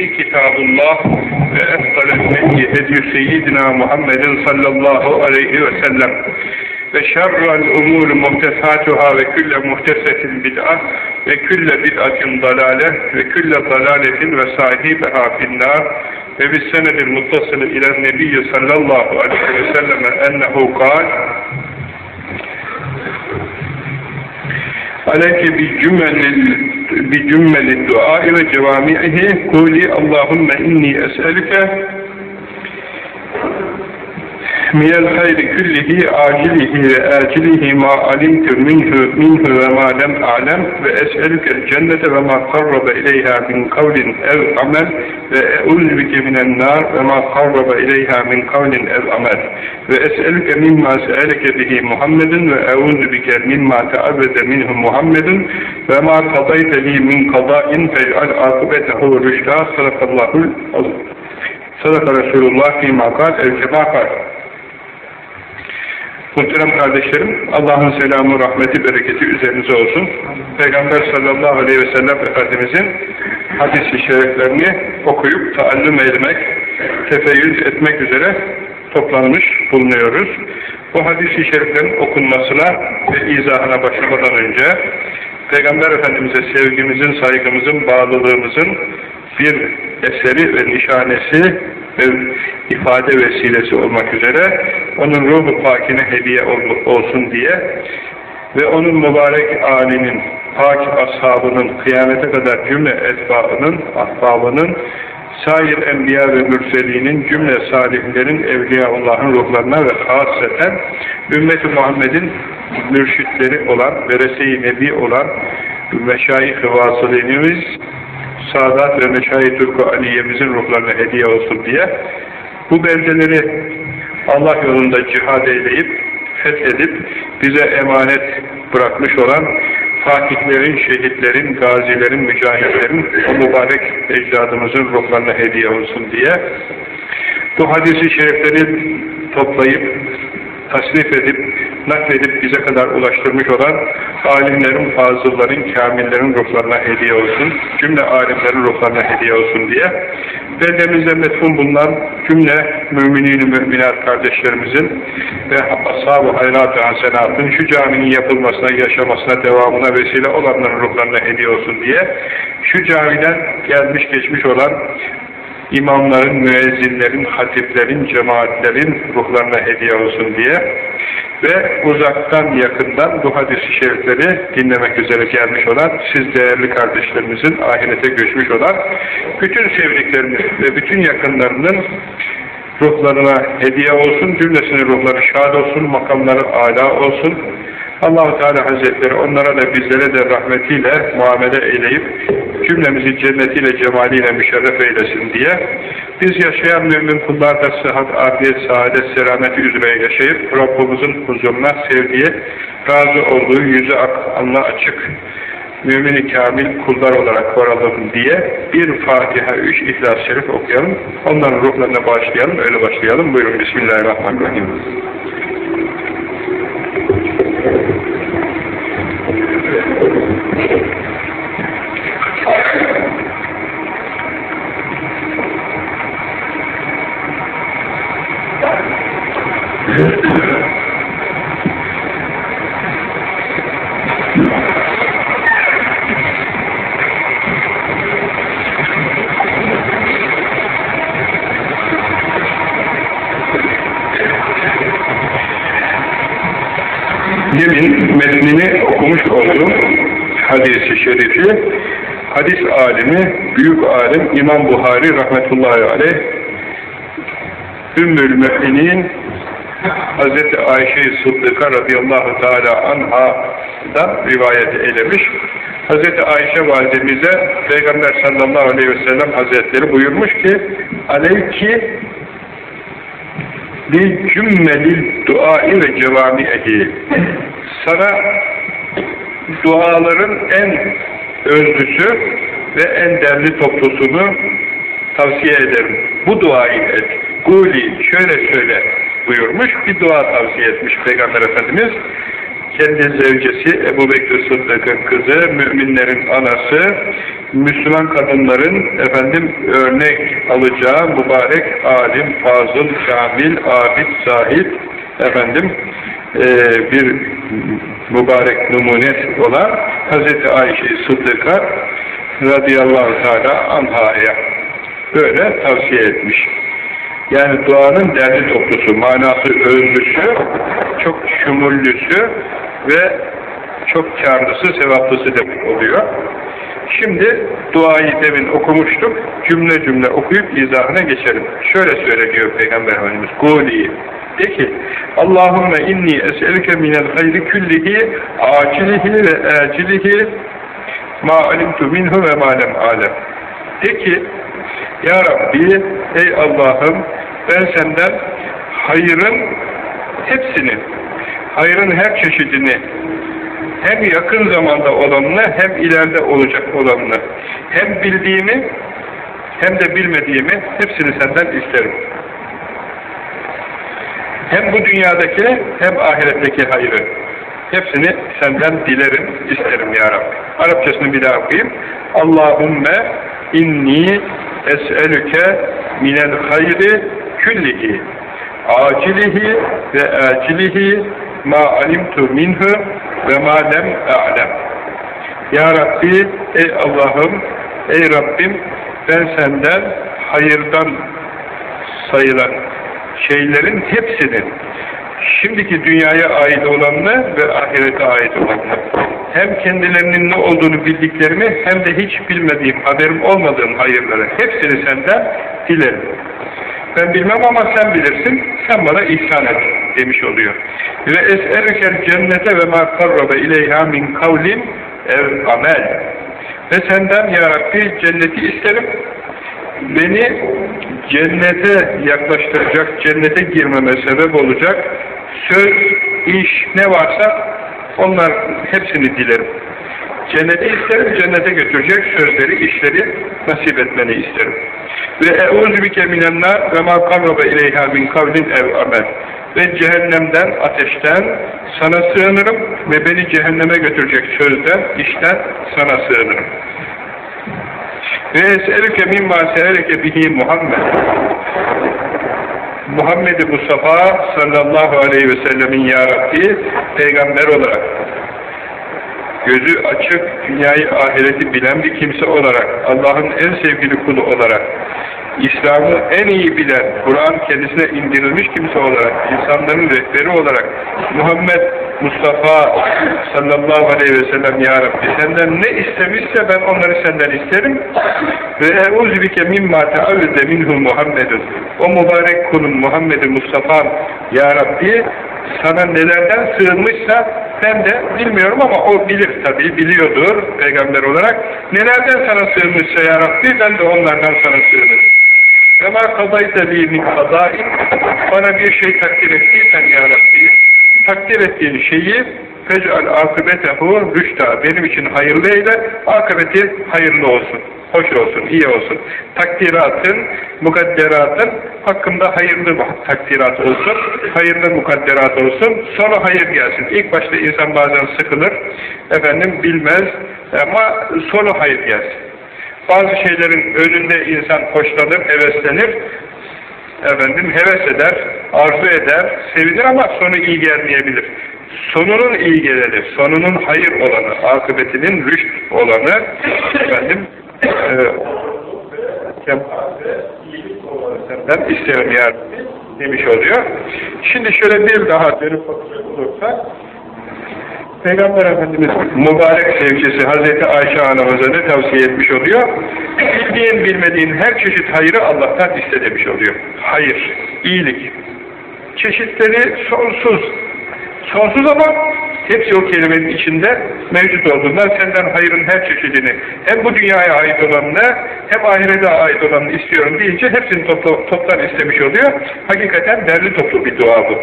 mehdi kitabullah ve eftalel mehdi hediyü seyyidina Muhammedin sallallahu aleyhi ve sellem. Ve şerrel umur muhtesatuhâ ve külle muhtesetin bid'a ve külle bid'atin dalale ve külle dalaletin ve sahibiha finnâr. Ve bis senedil muttasılı ilen nebiyyü sallallahu aleyhi ve selleme ennehu kal aleyke bi cümenil بجمل الدعاء وجوامعه قولي اللهم إني أسألك من الخير كله عاجله وآجله ما علمت منه منه وما لم أعلم وأسألك الجنة وما قرب إليها من قول أو عمل وأعوذ بك من النار وما قرب إليها من قول أو عمل. وأسألك مما سألك به محمد وأعوذ بك مما تعبد منه محمد وما قضيت لي من قضاء فاجعل عاقبته رشدا. صدق الله صدق رسول الله فيما قال. قال Muhterem kardeşlerim, Allah'ın selamı, rahmeti, bereketi üzerinize olsun. Peygamber sallallahu aleyhi ve sellem Efendimizin hadis-i şeriflerini okuyup taallüm etmek, tefeyyüz etmek üzere toplanmış bulunuyoruz. Bu hadis-i şeriflerin okunmasına ve izahına başlamadan önce Peygamber Efendimiz'e sevgimizin, saygımızın, bağlılığımızın bir eseri ve nişanesi ve ifade vesilesi olmak üzere onun ruhu pakine hediye olsun diye ve onun mübarek âlinin, pak ashabının, kıyamete kadar cümle etbaının, ahbabının, sair enbiya ve mürselinin, cümle salihlerin, evliyaullahın ruhlarına ve hasreten ümmet-i Muhammed'in mürşitleri olan, verese-i nebi olan meşayih-i Sadat ve Meşayi Türk Aliye'mizin ruhlarına hediye olsun diye bu beldeleri Allah yolunda cihad eyleyip, fethedip bize emanet bırakmış olan fatihlerin, şehitlerin, gazilerin, mücahitlerin, o mübarek ecdadımızın ruhlarına hediye olsun diye bu hadisi şerifleri toplayıp, tasnif edip, nakledip bize kadar ulaştırmış olan alimlerin, fazılların, kamillerin ruhlarına hediye olsun, cümle alimlerin ruhlarına hediye olsun diye. Beldemizde metfun bulunan cümle müminin müminat kardeşlerimizin ve ashab-ı hayrat-ı hasenatın şu caminin yapılmasına, yaşamasına, devamına vesile olanların ruhlarına hediye olsun diye şu camiden gelmiş geçmiş olan imamların, müezzinlerin, hatiplerin, cemaatlerin ruhlarına hediye olsun diye ve uzaktan yakından bu hadis-i şerifleri dinlemek üzere gelmiş olan siz değerli kardeşlerimizin ahirete göçmüş olan bütün sevdiklerimiz ve bütün yakınlarının ruhlarına hediye olsun, cümlesinin ruhları şad olsun, makamları âlâ olsun. Allah Teala Hazretleri onlara da bizlere de rahmetiyle muamele eyleyip cümlemizi cennetiyle, cemaliyle müşerref eylesin diye biz yaşayan mümin kullarda sıhhat, afiyet, saadet, selameti üzere yaşayıp Rabbimizin huzuruna sevdiği, razı olduğu yüzü Allah açık mümin-i kamil kullar olarak varalım diye bir Fatiha, üç İhlas-ı Şerif okuyalım. Onların ruhlarına başlayalım, öyle başlayalım. Buyurun Bismillahirrahmanirrahim. Olduğum hadisi şerifi hadis alimi, büyük alim İmam Buhari rahmetullahi aleyh Ümmül Mü'minin Hz. Ayşe-i Sıddık'a radıyallahu teala anha'dan rivayet eylemiş. Hz. Ayşe validemize Peygamber sallallahu aleyhi ve sellem hazretleri buyurmuş ki aleyki bir cümmelil duai ve cevami'i sana duaların en özlüsü ve en derli toplusunu tavsiye ederim. Bu duayı et. Guli şöyle söyle buyurmuş. Bir dua tavsiye etmiş Peygamber Efendimiz. kendi zevcesi Ebu Bekir Sıddık'ın kızı, müminlerin anası, Müslüman kadınların efendim örnek alacağı mübarek alim, fazıl, kamil, abid, zahid efendim e, bir mübarek numune olan Hz. Ayşe Sıddık'a radıyallahu teala anhaya böyle tavsiye etmiş. Yani duanın derdi toplusu, manası özlüsü, çok şumullüsü ve çok karlısı, sevaplısı demek oluyor. Şimdi duayı demin okumuştuk, cümle cümle okuyup izahına geçelim. Şöyle söyleniyor Peygamber Efendimiz, Guli, de ki, Allahümme inni es'elüke minel hayri küllihi, acilihi ve acilihi, ma alimtu minhu ve ma lem alem. De ki, Ya Rabbi, ey Allah'ım, ben senden hayırın hepsini, hayırın her çeşidini, hem yakın zamanda olanını, hem ileride olacak olanını, hem bildiğimi, hem de bilmediğimi hepsini senden isterim. Hem bu dünyadaki, hem ahiretteki hayrı. Hepsini senden dilerim, isterim ya Rabbi. Arapçasını bir daha okuyayım. Allahümme inni es'elüke minel hayri küllihi acilihi ve acilihi ma alimtu minhu ve ma lem a'lem. Ya Rabbi, ey Allah'ım, ey Rabbim, ben senden hayırdan sayılan şeylerin hepsini, şimdiki dünyaya ait olanını ve ahirete ait olanını, hem kendilerinin ne olduğunu bildiklerimi, hem de hiç bilmediğim, haberim olmadığım hayırları, hepsini senden dilerim. Ben bilmem ama sen bilirsin, sen bana ihsan et demiş oluyor. Ve es'erükel cennete ve ma karrabe ileyha min kavlin ev amel. Ve senden ya Rabbi cenneti isterim. Beni cennete yaklaştıracak, cennete girmeme sebep olacak söz, iş ne varsa onlar hepsini dilerim. Cenneti isterim, cennete götürecek sözleri, işleri nasip etmeni isterim. Ve eûzü bike minennar ve mâ karrabe ileyhâ min kavlin ev amel. Ve cehennemden, ateşten sana sığınırım ve beni cehenneme götürecek sözden, işten sana sığınırım. Ve es'elüke mimma se'eleke bihi Muhammed. Muhammed-i Mustafa sallallahu aleyhi ve sellemin ya Rabbi peygamber olarak gözü açık, dünyayı ahireti bilen bir kimse olarak, Allah'ın en sevgili kulu olarak, İslam'ı en iyi bilen, Kur'an kendisine indirilmiş kimse olarak, insanların rehberi olarak, Muhammed Mustafa sallallahu aleyhi ve sellem Ya Rabbi senden ne istemişse ben onları senden isterim ve eûzü bike mimma teavvüde minhu Muhammedun. O mübarek kulun Muhammed Mustafa Ya Rabbi sana nelerden sığınmışsa ben de bilmiyorum ama o bilir tabi, biliyordur peygamber olarak. Nelerden sana sığınmışsa ya Rabbi ben de onlardan sana sığınırım. Ma kadayte li min kadain bana bir şey takdir ettiysen ya Rabbi takdir ettiğin şeyi fec'al akıbetehu rüşta benim için hayırlı eyle akıbeti hayırlı olsun hoş olsun, iyi olsun. Takdiratın, mukadderatın hakkında hayırlı takdirat olsun, hayırlı mukadderat olsun, sonra hayır gelsin. İlk başta insan bazen sıkılır, efendim bilmez ama sonra hayır gelsin. Bazı şeylerin önünde insan hoşlanır, heveslenir, efendim heves eder, arzu eder, sevinir ama sonu iyi gelmeyebilir. Sonunun iyi geleni, sonunun hayır olanı, akıbetinin rüşt olanı, efendim, senden isterim ya demiş oluyor. Şimdi şöyle bir daha dönüp bakacak olursak Peygamber Efendimiz mübarek sevgisi Hazreti Ayşe anamıza ne tavsiye etmiş oluyor? Bildiğin bilmediğin her çeşit hayrı Allah'tan iste demiş oluyor. Hayır, iyilik. Çeşitleri sonsuz. Sonsuz ama hepsi o kelimenin içinde mevcut olduğundan senden hayırın her çeşidini hem bu dünyaya ait olanını hem ahirete ait olanını istiyorum deyince hepsini topla, toptan istemiş oluyor. Hakikaten derli toplu bir dua bu.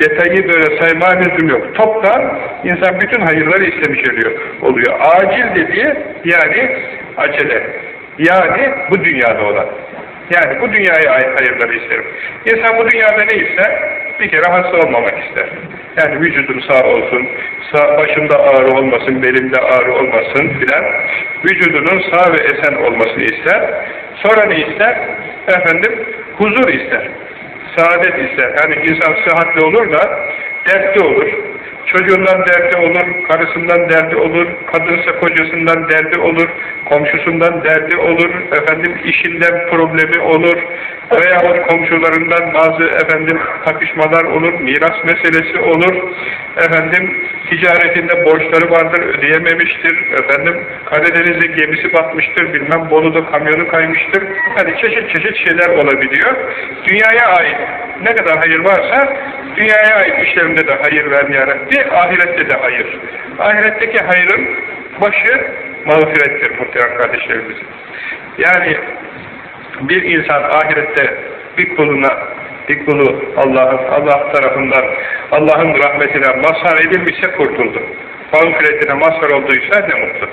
Detayı böyle sayma lüzum yok. Toptan insan bütün hayırları istemiş oluyor. oluyor. Acil dediği yani acele. Yani bu dünyada olan. Yani bu dünyaya ait hayırları isterim. İnsan bu dünyada ne ister? Bir kere hasta olmamak ister. Yani vücudum sağ olsun, sağ, başımda ağrı olmasın, belimde ağrı olmasın filan. Vücudunun sağ ve esen olmasını ister. Sonra ne ister? Efendim, huzur ister. Saadet ister. Yani insan sıhhatli olur da dertli olur. Çocuğundan derdi olur, karısından derdi olur, kadınsa kocasından derdi olur, komşusundan derdi olur, efendim işinden problemi olur veya komşularından bazı efendim takışmalar olur, miras meselesi olur, efendim ticaretinde borçları vardır, ödeyememiştir, efendim Karadeniz'de gemisi batmıştır, bilmem Bolu'da kamyonu kaymıştır. Hani çeşit çeşit şeyler olabiliyor. Dünyaya ait ne kadar hayır varsa dünyaya ait işlerinde de hayır ver yarabbi, ahirette de hayır. Ahiretteki hayırın başı mağfirettir muhterem kardeşlerimiz. Yani bir insan ahirette bir kuluna bir kulu Allah'ın Allah tarafından Allah'ın rahmetine mazhar edilmişse kurtuldu. Mağfiretine mazhar olduysa ne mutlu.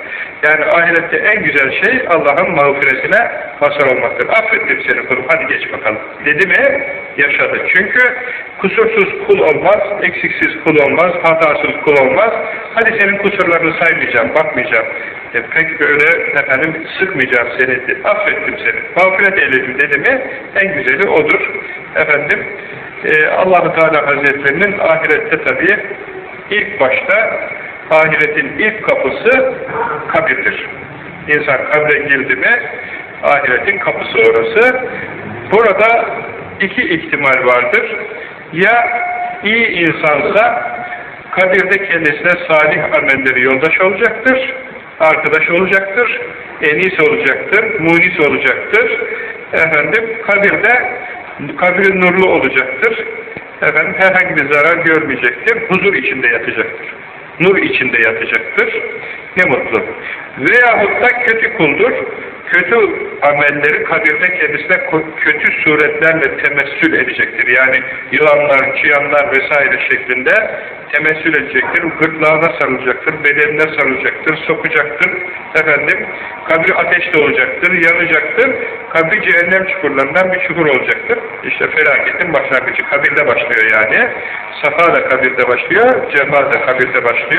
Yani ahirette en güzel şey Allah'ın mağfiretine mazhar olmaktır. Affettim seni kulum hadi geç bakalım. Dedi mi yaşadı. Çünkü kusursuz kul olmaz, eksiksiz kul olmaz, hatasız kul olmaz. Hadi senin kusurlarını saymayacağım, bakmayacağım. E, pek böyle efendim sıkmayacağım seni, affettim seni. Mağfiret eyledim dedi mi en güzeli odur. Efendim e, allah Teala Hazretlerinin ahirette tabii ilk başta ahiretin ilk kapısı kabirdir. İnsan kabre girdi mi ahiretin kapısı orası. Burada iki ihtimal vardır. Ya iyi insansa kabirde kendisine salih amelleri yoldaş olacaktır, arkadaş olacaktır, enis olacaktır, munis olacaktır. Efendim kabirde kabri nurlu olacaktır. Efendim herhangi bir zarar görmeyecektir. Huzur içinde yatacaktır. Nur içinde yatacaktır. Ne mutlu. Veyahut da kötü kuldur. Kötü amelleri kabirde kendisine kötü suretlerle temessül edecektir. Yani yılanlar, çıyanlar vesaire şeklinde temessül edecektir. Gırtlağına sarılacaktır, bedenine sarılacaktır, sokacaktır. Efendim, kabri ateşte olacaktır, yanacaktır. Kabri cehennem çukurlarından bir çukur olacaktır. İşte felaketin başlangıcı kabirde başlıyor yani. Safa da kabirde başlıyor, cefa da kabirde başlıyor.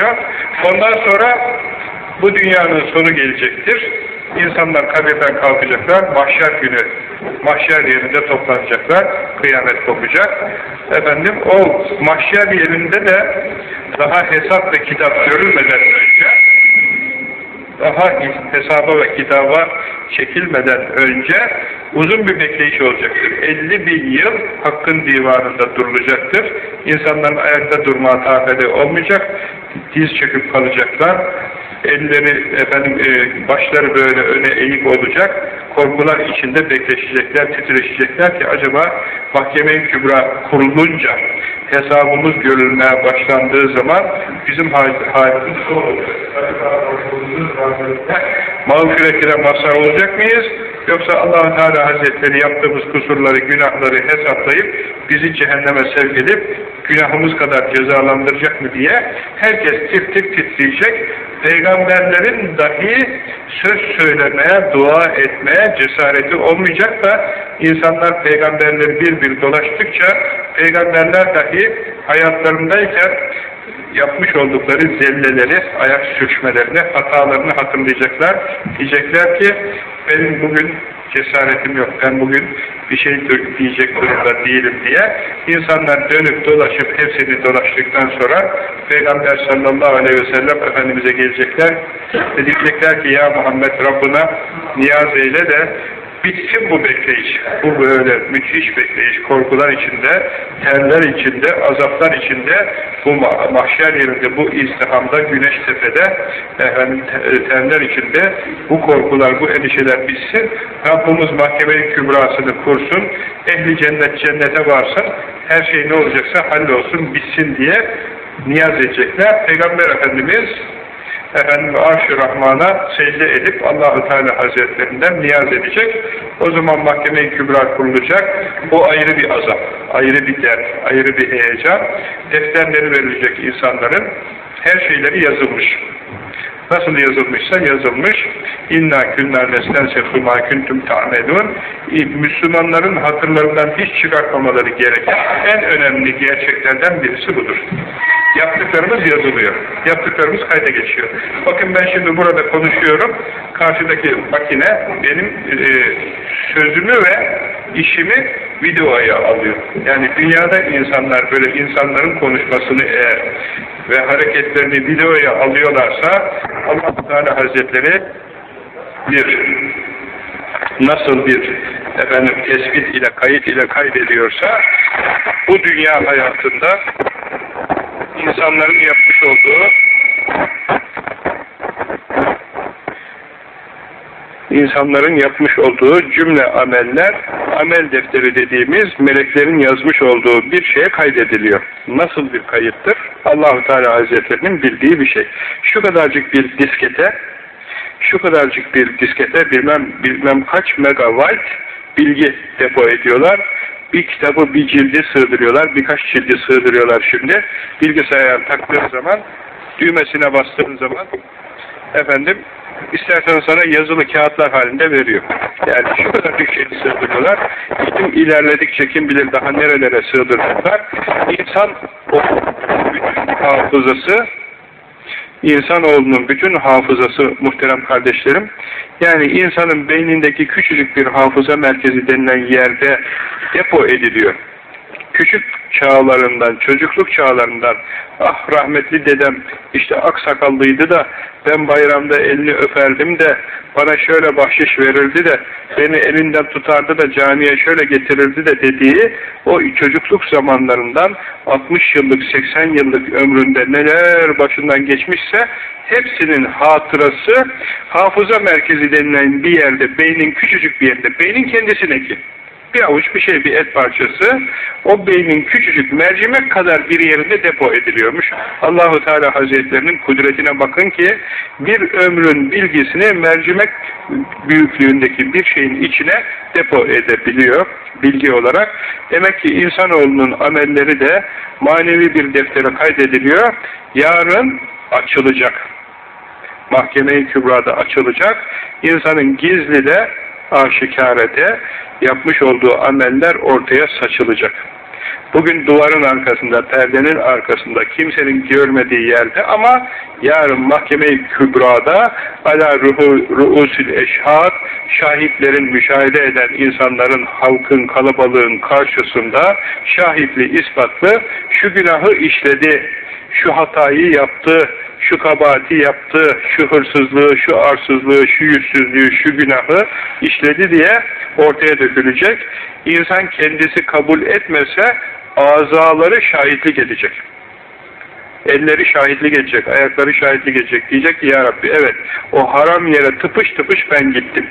Ondan sonra bu dünyanın sonu gelecektir. İnsanlar kabirden kalkacaklar, mahşer günü, mahşer yerinde toplanacaklar, kıyamet kopacak. Efendim, o mahşer yerinde de daha hesap ve kitap görülmeden önce, daha hesaba ve kitaba çekilmeden önce uzun bir bekleyiş olacaktır. 50 bin yıl hakkın divanında durulacaktır. İnsanların ayakta durma tafeli olmayacak, diz çöküp kalacaklar elleri efendim e, başları böyle öne eğik olacak korkular içinde bekleşecekler titreşecekler ki acaba mahkeme-i kübra kurulunca hesabımız görülmeye başlandığı zaman bizim halimiz ne olacak? Mağfiretine mazhar olacak mıyız? Yoksa allah Teala Hazretleri yaptığımız kusurları, günahları hesaplayıp bizi cehenneme sevk edip günahımız kadar cezalandıracak mı diye herkes tir tir titreyecek. Peygamberlerin dahi söz söylemeye, dua etmeye cesareti olmayacak da insanlar peygamberleri bir bir dolaştıkça peygamberler dahi hayatlarındayken yapmış oldukları zelleleri, ayak sürçmelerini, hatalarını hatırlayacaklar. Diyecekler ki benim bugün cesaretim yok, ben bugün bir şey diyecek durumda değilim diye insanlar dönüp dolaşıp hepsini dolaştıktan sonra Peygamber sallallahu aleyhi ve sellem Efendimiz'e gelecekler. Ve diyecekler ki ya Muhammed Rabbına niyaz eyle de bitsin bu bekleyiş. Bu böyle müthiş bekleyiş, korkular içinde, terler içinde, azaplar içinde, bu mahşer yerinde, bu izdihamda, güneş tepede, efendim, terler içinde bu korkular, bu endişeler bitsin. Rabbimiz mahkeme-i kübrasını kursun, ehli cennet cennete varsın, her şey ne olacaksa hallolsun, bitsin diye niyaz edecekler. Peygamber Efendimiz efendim arş-ı Rahman'a secde edip Allahu Teala Hazretlerinden niyaz edecek. O zaman mahkeme-i kübra kurulacak. O ayrı bir azap, ayrı bir dert, ayrı bir heyecan. Defterleri verilecek insanların her şeyleri yazılmış. Nasıl yazılmışsa yazılmış. İnna künnâ neslensehu mâ kuntum ta'medûn. Müslümanların hatırlarından hiç çıkartmamaları gereken en önemli gerçeklerden birisi budur. Yaptıklarımız yazılıyor. Yaptıklarımız kayda geçiyor. Bakın ben şimdi burada konuşuyorum. Karşıdaki makine benim e, sözümü ve işimi videoya alıyor. Yani dünyada insanlar böyle insanların konuşmasını eğer ve hareketlerini videoya alıyorlarsa Allah Teala Hazretleri bir nasıl bir efendim tespit ile kayıt ile kaydediyorsa bu dünya hayatında insanların yapmış olduğu insanların yapmış olduğu cümle ameller, amel defteri dediğimiz meleklerin yazmış olduğu bir şeye kaydediliyor. Nasıl bir kayıttır? Allahu Teala Hazretlerinin bildiği bir şey. Şu kadarcık bir diskete, şu kadarcık bir diskete bilmem bilmem kaç megabayt bilgi depo ediyorlar. Bir kitabı bir cildi sığdırıyorlar, birkaç cildi sığdırıyorlar şimdi. Bilgisayar taktığı zaman, düğmesine bastığı zaman efendim istersen sana yazılı kağıtlar halinde veriyor. Yani şu kadar bir şey sığdırıyorlar. İlim ilerledikçe kim bilir daha nerelere sığdıracaklar. İnsan o bütün hafızası İnsanoğlunun bütün hafızası muhterem kardeşlerim, yani insanın beynindeki küçücük bir hafıza merkezi denilen yerde depo ediliyor. Küçük çağlarından, çocukluk çağlarından, ah rahmetli dedem işte aksakallıydı da ben bayramda elini öperdim de bana şöyle bahşiş verirdi de beni elinden tutardı da camiye şöyle getirirdi de dediği o çocukluk zamanlarından 60 yıllık 80 yıllık ömründe neler başından geçmişse hepsinin hatırası hafıza merkezi denilen bir yerde beynin küçücük bir yerinde beynin kendisine ki bir avuç bir şey, bir et parçası o beynin küçücük mercimek kadar bir yerinde depo ediliyormuş. Allahu Teala Hazretlerinin kudretine bakın ki bir ömrün bilgisini mercimek büyüklüğündeki bir şeyin içine depo edebiliyor bilgi olarak. Demek ki insanoğlunun amelleri de manevi bir deftere kaydediliyor. Yarın açılacak. Mahkeme-i Kübra'da açılacak. İnsanın gizli de aşikarede yapmış olduğu ameller ortaya saçılacak. Bugün duvarın arkasında, perdenin arkasında, kimsenin görmediği yerde ama yarın mahkeme-i kübrada ala ruhu, ruusil eşhad şahitlerin müşahede eden insanların, halkın, kalabalığın karşısında şahitli, ispatlı şu günahı işledi, şu hatayı yaptı, şu kabahati yaptı, şu hırsızlığı, şu arsızlığı, şu yüzsüzlüğü, şu günahı işledi diye ortaya dökülecek. İnsan kendisi kabul etmese azaları şahitlik edecek. Elleri şahitlik edecek, ayakları şahitlik edecek. Diyecek ki Ya Rabbi evet o haram yere tıpış tıpış ben gittim.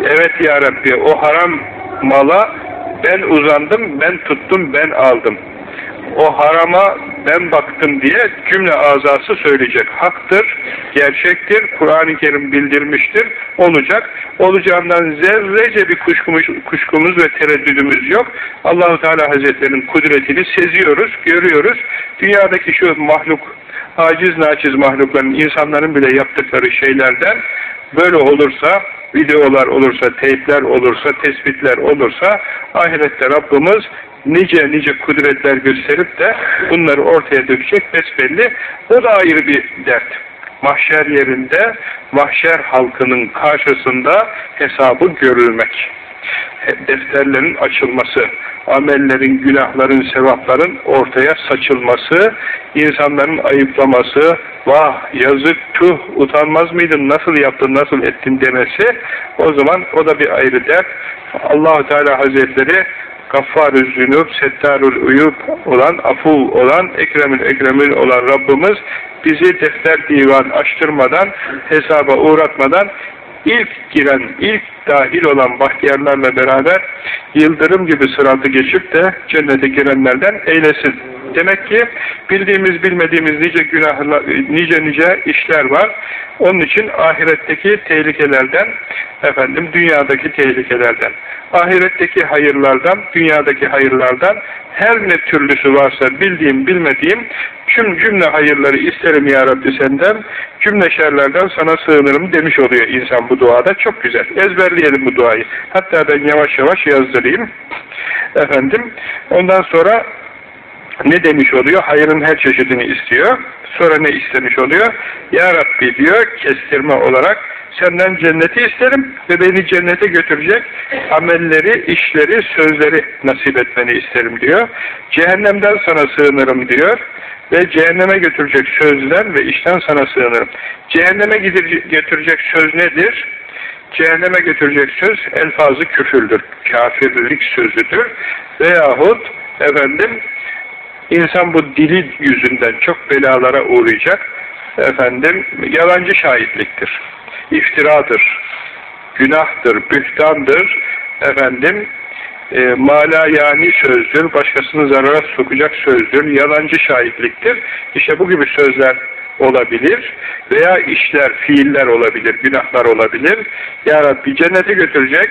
Evet Ya Rabbi o haram mala ben uzandım, ben tuttum, ben aldım o harama ben baktım diye cümle azası söyleyecek. Haktır, gerçektir, Kur'an-ı Kerim bildirmiştir, olacak. Olacağından zerrece bir kuşkumuz, kuşkumuz ve tereddüdümüz yok. Allahu Teala Hazretlerinin kudretini seziyoruz, görüyoruz. Dünyadaki şu mahluk, aciz naçiz mahlukların, insanların bile yaptıkları şeylerden böyle olursa, videolar olursa, teypler olursa, tespitler olursa, ahirette Rabbimiz nice nice kudretler gösterip de bunları ortaya dökecek besbelli. O da ayrı bir dert. Mahşer yerinde, mahşer halkının karşısında hesabı görülmek. Defterlerin açılması, amellerin, günahların, sevapların ortaya saçılması, insanların ayıplaması, vah, yazık, tuh, utanmaz mıydın, nasıl yaptın, nasıl ettin demesi, o zaman o da bir ayrı dert. Allahu Teala Hazretleri Gaffarü Zünub, Settarül Uyub olan, Afu olan, Ekremül Ekremül olan Rabbimiz bizi defter divan açtırmadan, hesaba uğratmadan ilk giren, ilk dahil olan bahtiyarlarla beraber yıldırım gibi sıratı geçip de cennete girenlerden eylesin. Demek ki bildiğimiz bilmediğimiz nice günahlar, nice nice işler var. Onun için ahiretteki tehlikelerden, efendim dünyadaki tehlikelerden, ahiretteki hayırlardan, dünyadaki hayırlardan her ne türlüsü varsa bildiğim, bilmediğim tüm cümle hayırları isterim ya Rabbi senden, cümle şerlerden sana sığınırım demiş oluyor insan bu duada. Çok güzel. Ezberleyelim bu duayı. Hatta ben yavaş yavaş yazdırayım. Efendim, ondan sonra ne demiş oluyor? Hayırın her çeşidini istiyor. Sonra ne istemiş oluyor? Ya Rabbi diyor, kestirme olarak senden cenneti isterim ve beni cennete götürecek amelleri, işleri, sözleri nasip etmeni isterim diyor. Cehennemden sana sığınırım diyor ve cehenneme götürecek sözler ve işten sana sığınırım. Cehenneme götürecek söz nedir? Cehenneme götürecek söz elfazı küfürdür, kafirlik sözüdür veyahut efendim insan bu dili yüzünden çok belalara uğrayacak efendim yalancı şahitliktir iftiradır, günahtır, bühtandır, efendim, e, mala yani sözdür, başkasını zarara sokacak sözdür, yalancı şahitliktir. İşte bu gibi sözler olabilir veya işler, fiiller olabilir, günahlar olabilir. Ya Rabbi cennete götürecek,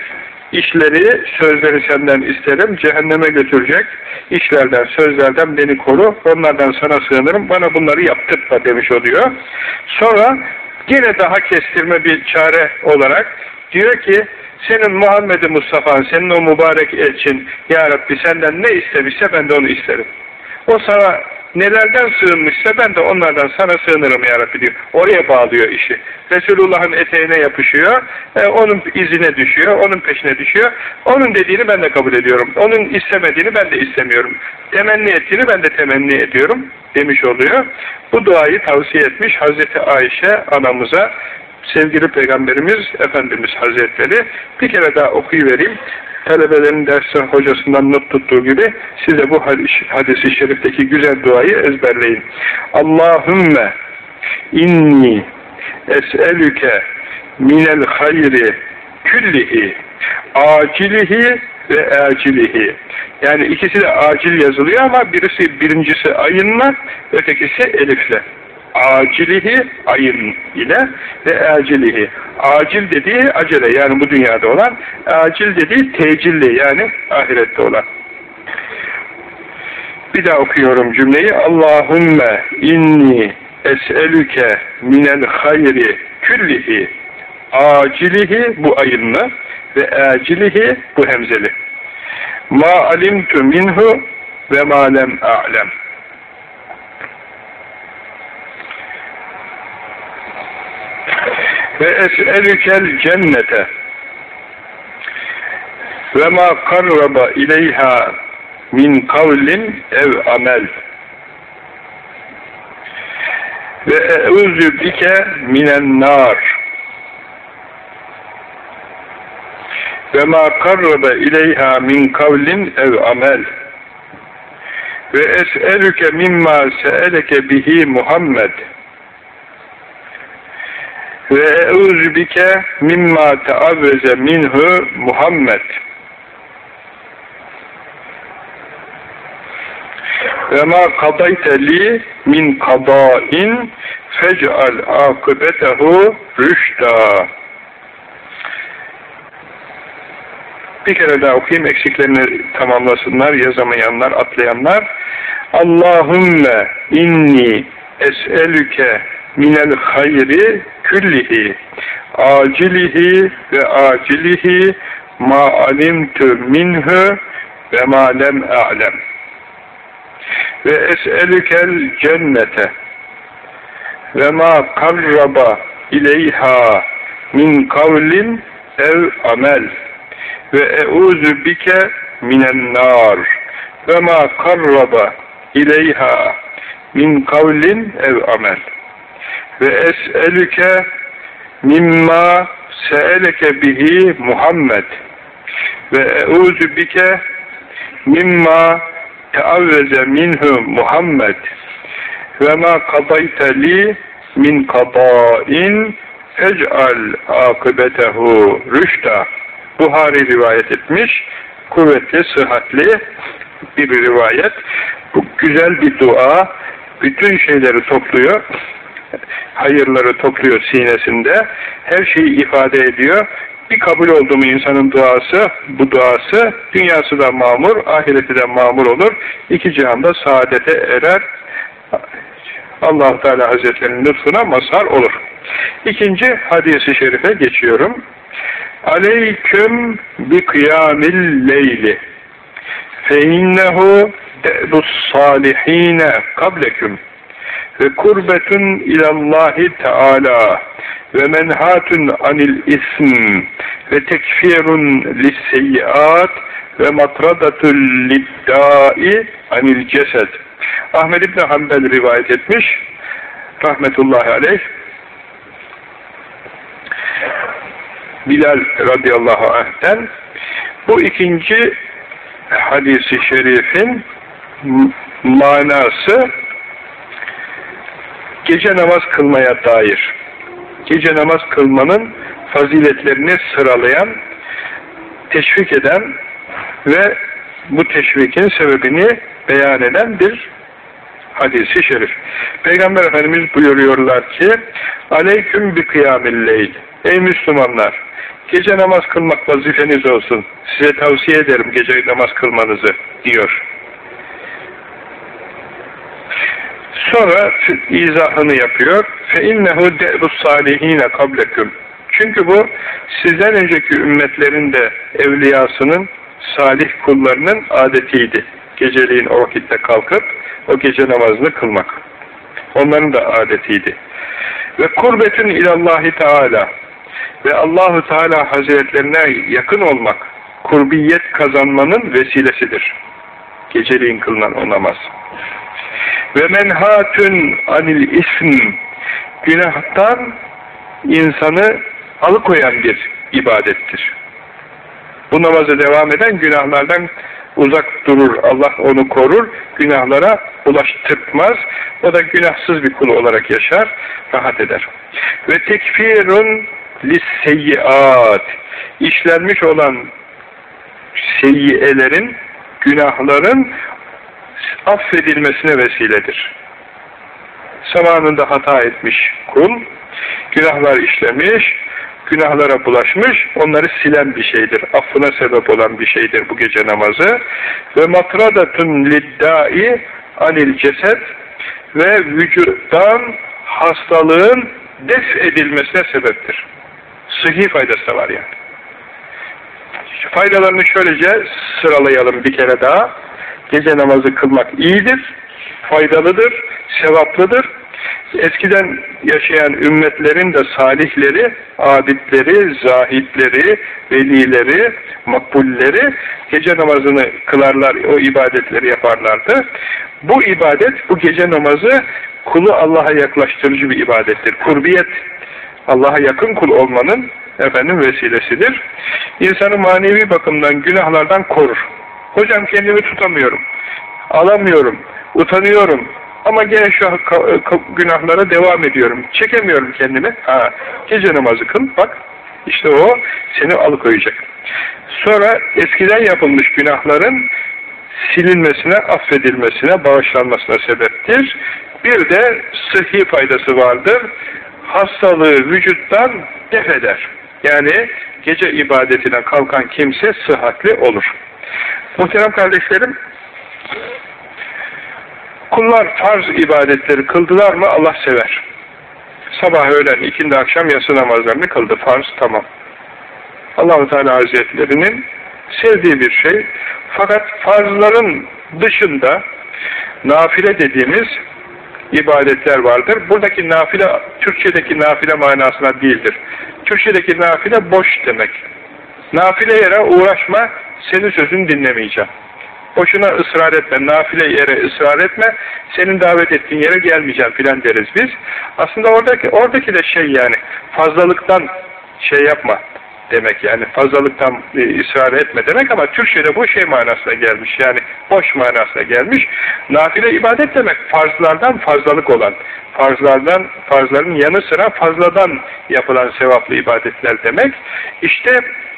işleri, sözleri senden isterim, cehenneme götürecek, işlerden, sözlerden beni koru, onlardan sana sığınırım, bana bunları yaptırtma demiş oluyor. Sonra Yine daha kestirme bir çare olarak diyor ki senin Muhammed Mustafa'nın, senin o mübarek elçin Ya Rabbi senden ne istemişse ben de onu isterim. O sana nelerden sığınmışsa ben de onlardan sana sığınırım ya diyor. Oraya bağlıyor işi. Resulullah'ın eteğine yapışıyor, e, onun izine düşüyor, onun peşine düşüyor. Onun dediğini ben de kabul ediyorum. Onun istemediğini ben de istemiyorum. Temenni ettiğini ben de temenni ediyorum demiş oluyor. Bu duayı tavsiye etmiş Hazreti Ayşe anamıza sevgili Peygamberimiz Efendimiz Hazretleri bir kere daha okuyuvereyim talebelerin dersi hocasından not tuttuğu gibi size bu hadisi şerifteki güzel duayı ezberleyin. Allahümme inni es'elüke minel hayri küllihi acilihi ve acilihi. Yani ikisi de acil yazılıyor ama birisi birincisi ayınla, ötekisi elifle acilihi ayın ile ve acilihi. Acil dediği acele yani bu dünyada olan, acil dediği tecilli yani ahirette olan. Bir daha okuyorum cümleyi. Allahümme inni es'elüke minel hayri küllihi acilihi bu ayınlı ve acilihi bu hemzeli. Ma alimtu minhu ve ma lem a'lem. Ve es'elükel cennete. Ve ma karraba ileyha min kavlin ev amel. Ve e'uzü bike minen nar. Ve ma karraba ileyha min kavlin ev amel. Ve es'elüke mimma se'eleke bihi Muhammed ve eûzü bike mimma teavveze minhu Muhammed. Ve ma kadayte li min kadain fec'al akıbetehu rüşta bir kere daha okuyayım eksiklerini tamamlasınlar yazamayanlar atlayanlar. Allahümme inni es'elüke minel hayri küllihi acilihi ve acilihi ma alimtu minhu ve ma lem a'lem. Ve es'elükel cennete ve ma karraba ileyha min kavlin ev amel. Ve euzu bike minen nar ve ma karraba ileyha min kavlin ev amel ve es'elüke mimma se'eleke bihi Muhammed. Ve euzu bike mimma teavveze minhu Muhammed. Ve ma kadayte li min kadâin ec'al akıbetehu rüşta Buhari rivayet etmiş. Kuvvetli, sıhhatli bir rivayet. Bu güzel bir dua. Bütün şeyleri topluyor. Hayırları topluyor sinesinde. Her şeyi ifade ediyor. Bir kabul oldu mu insanın duası, bu duası, dünyası da mamur, ahireti de mamur olur. İki cihanda saadete erer. allah Teala Hazretlerinin lütfuna mazhar olur. İkinci hadisi şerife geçiyorum. Aleyküm bi kıyamil leyli fe innehu de'bus salihine kableküm ve kurbetun ilallahi teala ve menhatun anil ism ve tekfirun lisseyyiat ve matradatul liddai anil cesed. Ahmed İbni Hanbel rivayet etmiş rahmetullahi aleyh Bilal radıyallahu anh'ten bu ikinci hadisi şerifin manası gece namaz kılmaya dair. Gece namaz kılmanın faziletlerini sıralayan, teşvik eden ve bu teşvikin sebebini beyan eden bir hadisi şerif. Peygamber Efendimiz buyuruyorlar ki Aleyküm bi kıyamilleyl Ey Müslümanlar! Gece namaz kılmak vazifeniz olsun. Size tavsiye ederim gece namaz kılmanızı diyor. Sonra izahını yapıyor. فَاِنَّهُ دَعْبُ الصَّالِح۪ينَ قَبْلَكُمْ Çünkü bu sizden önceki ümmetlerin de evliyasının, salih kullarının adetiydi. Geceliğin o vakitte kalkıp o gece namazını kılmak. Onların da adetiydi. Ve kurbetün ilallahi teala ve Allahu Teala Hazretlerine yakın olmak, kurbiyet kazanmanın vesilesidir. Geceliğin kılınan o namaz. Ve menhatün anil ism günahtan insanı alıkoyan bir ibadettir. Bu namaza devam eden günahlardan uzak durur. Allah onu korur. Günahlara ulaştırmaz. O da günahsız bir kul olarak yaşar. Rahat eder. Ve tekfirun lisseyyiat işlenmiş olan seyyiyelerin, günahların affedilmesine vesiledir. Zamanında hata etmiş kul, günahlar işlemiş, günahlara bulaşmış, onları silen bir şeydir. Affına sebep olan bir şeydir bu gece namazı. Ve matradatun liddai anil ceset ve vücuttan hastalığın def edilmesine sebeptir. Sıhhi faydası da var yani. Faydalarını şöylece sıralayalım bir kere daha. Gece namazı kılmak iyidir, faydalıdır, sevaplıdır. Eskiden yaşayan ümmetlerin de salihleri, abidleri, zahitleri, velileri, makbulleri gece namazını kılarlar, o ibadetleri yaparlardı. Bu ibadet, bu gece namazı kulu Allah'a yaklaştırıcı bir ibadettir. Kurbiyet, Allah'a yakın kul olmanın efendim vesilesidir. İnsanı manevi bakımdan günahlardan korur. Hocam kendimi tutamıyorum, alamıyorum, utanıyorum, ama gene şu günahlara devam ediyorum. Çekemiyorum kendimi. Ha, gece namazı kıl. Bak işte o seni alıkoyacak. Sonra eskiden yapılmış günahların silinmesine, affedilmesine, bağışlanmasına sebeptir. Bir de sıhhi faydası vardır. Hastalığı vücuttan def eder. Yani gece ibadetine kalkan kimse sıhhatli olur. Muhterem kardeşlerim, Kullar farz ibadetleri kıldılar mı Allah sever. Sabah, öğlen, ikindi, akşam yatsı namazlarını kıldı. Farz tamam. Allahu Teala Hazretlerinin sevdiği bir şey. Fakat farzların dışında nafile dediğimiz ibadetler vardır. Buradaki nafile, Türkçedeki nafile manasına değildir. Türkçedeki nafile boş demek. Nafile yere uğraşma, senin sözünü dinlemeyeceğim. Boşuna ısrar etme, nafile yere ısrar etme, senin davet ettiğin yere gelmeyeceğim filan deriz biz. Aslında oradaki oradaki de şey yani fazlalıktan şey yapma demek yani fazlalıktan e, ısrar etme demek ama Türkçe'de bu şey manasına gelmiş yani boş manasına gelmiş. Nafile ibadet demek farzlardan fazlalık olan, farzlardan farzların yanı sıra fazladan yapılan sevaplı ibadetler demek. İşte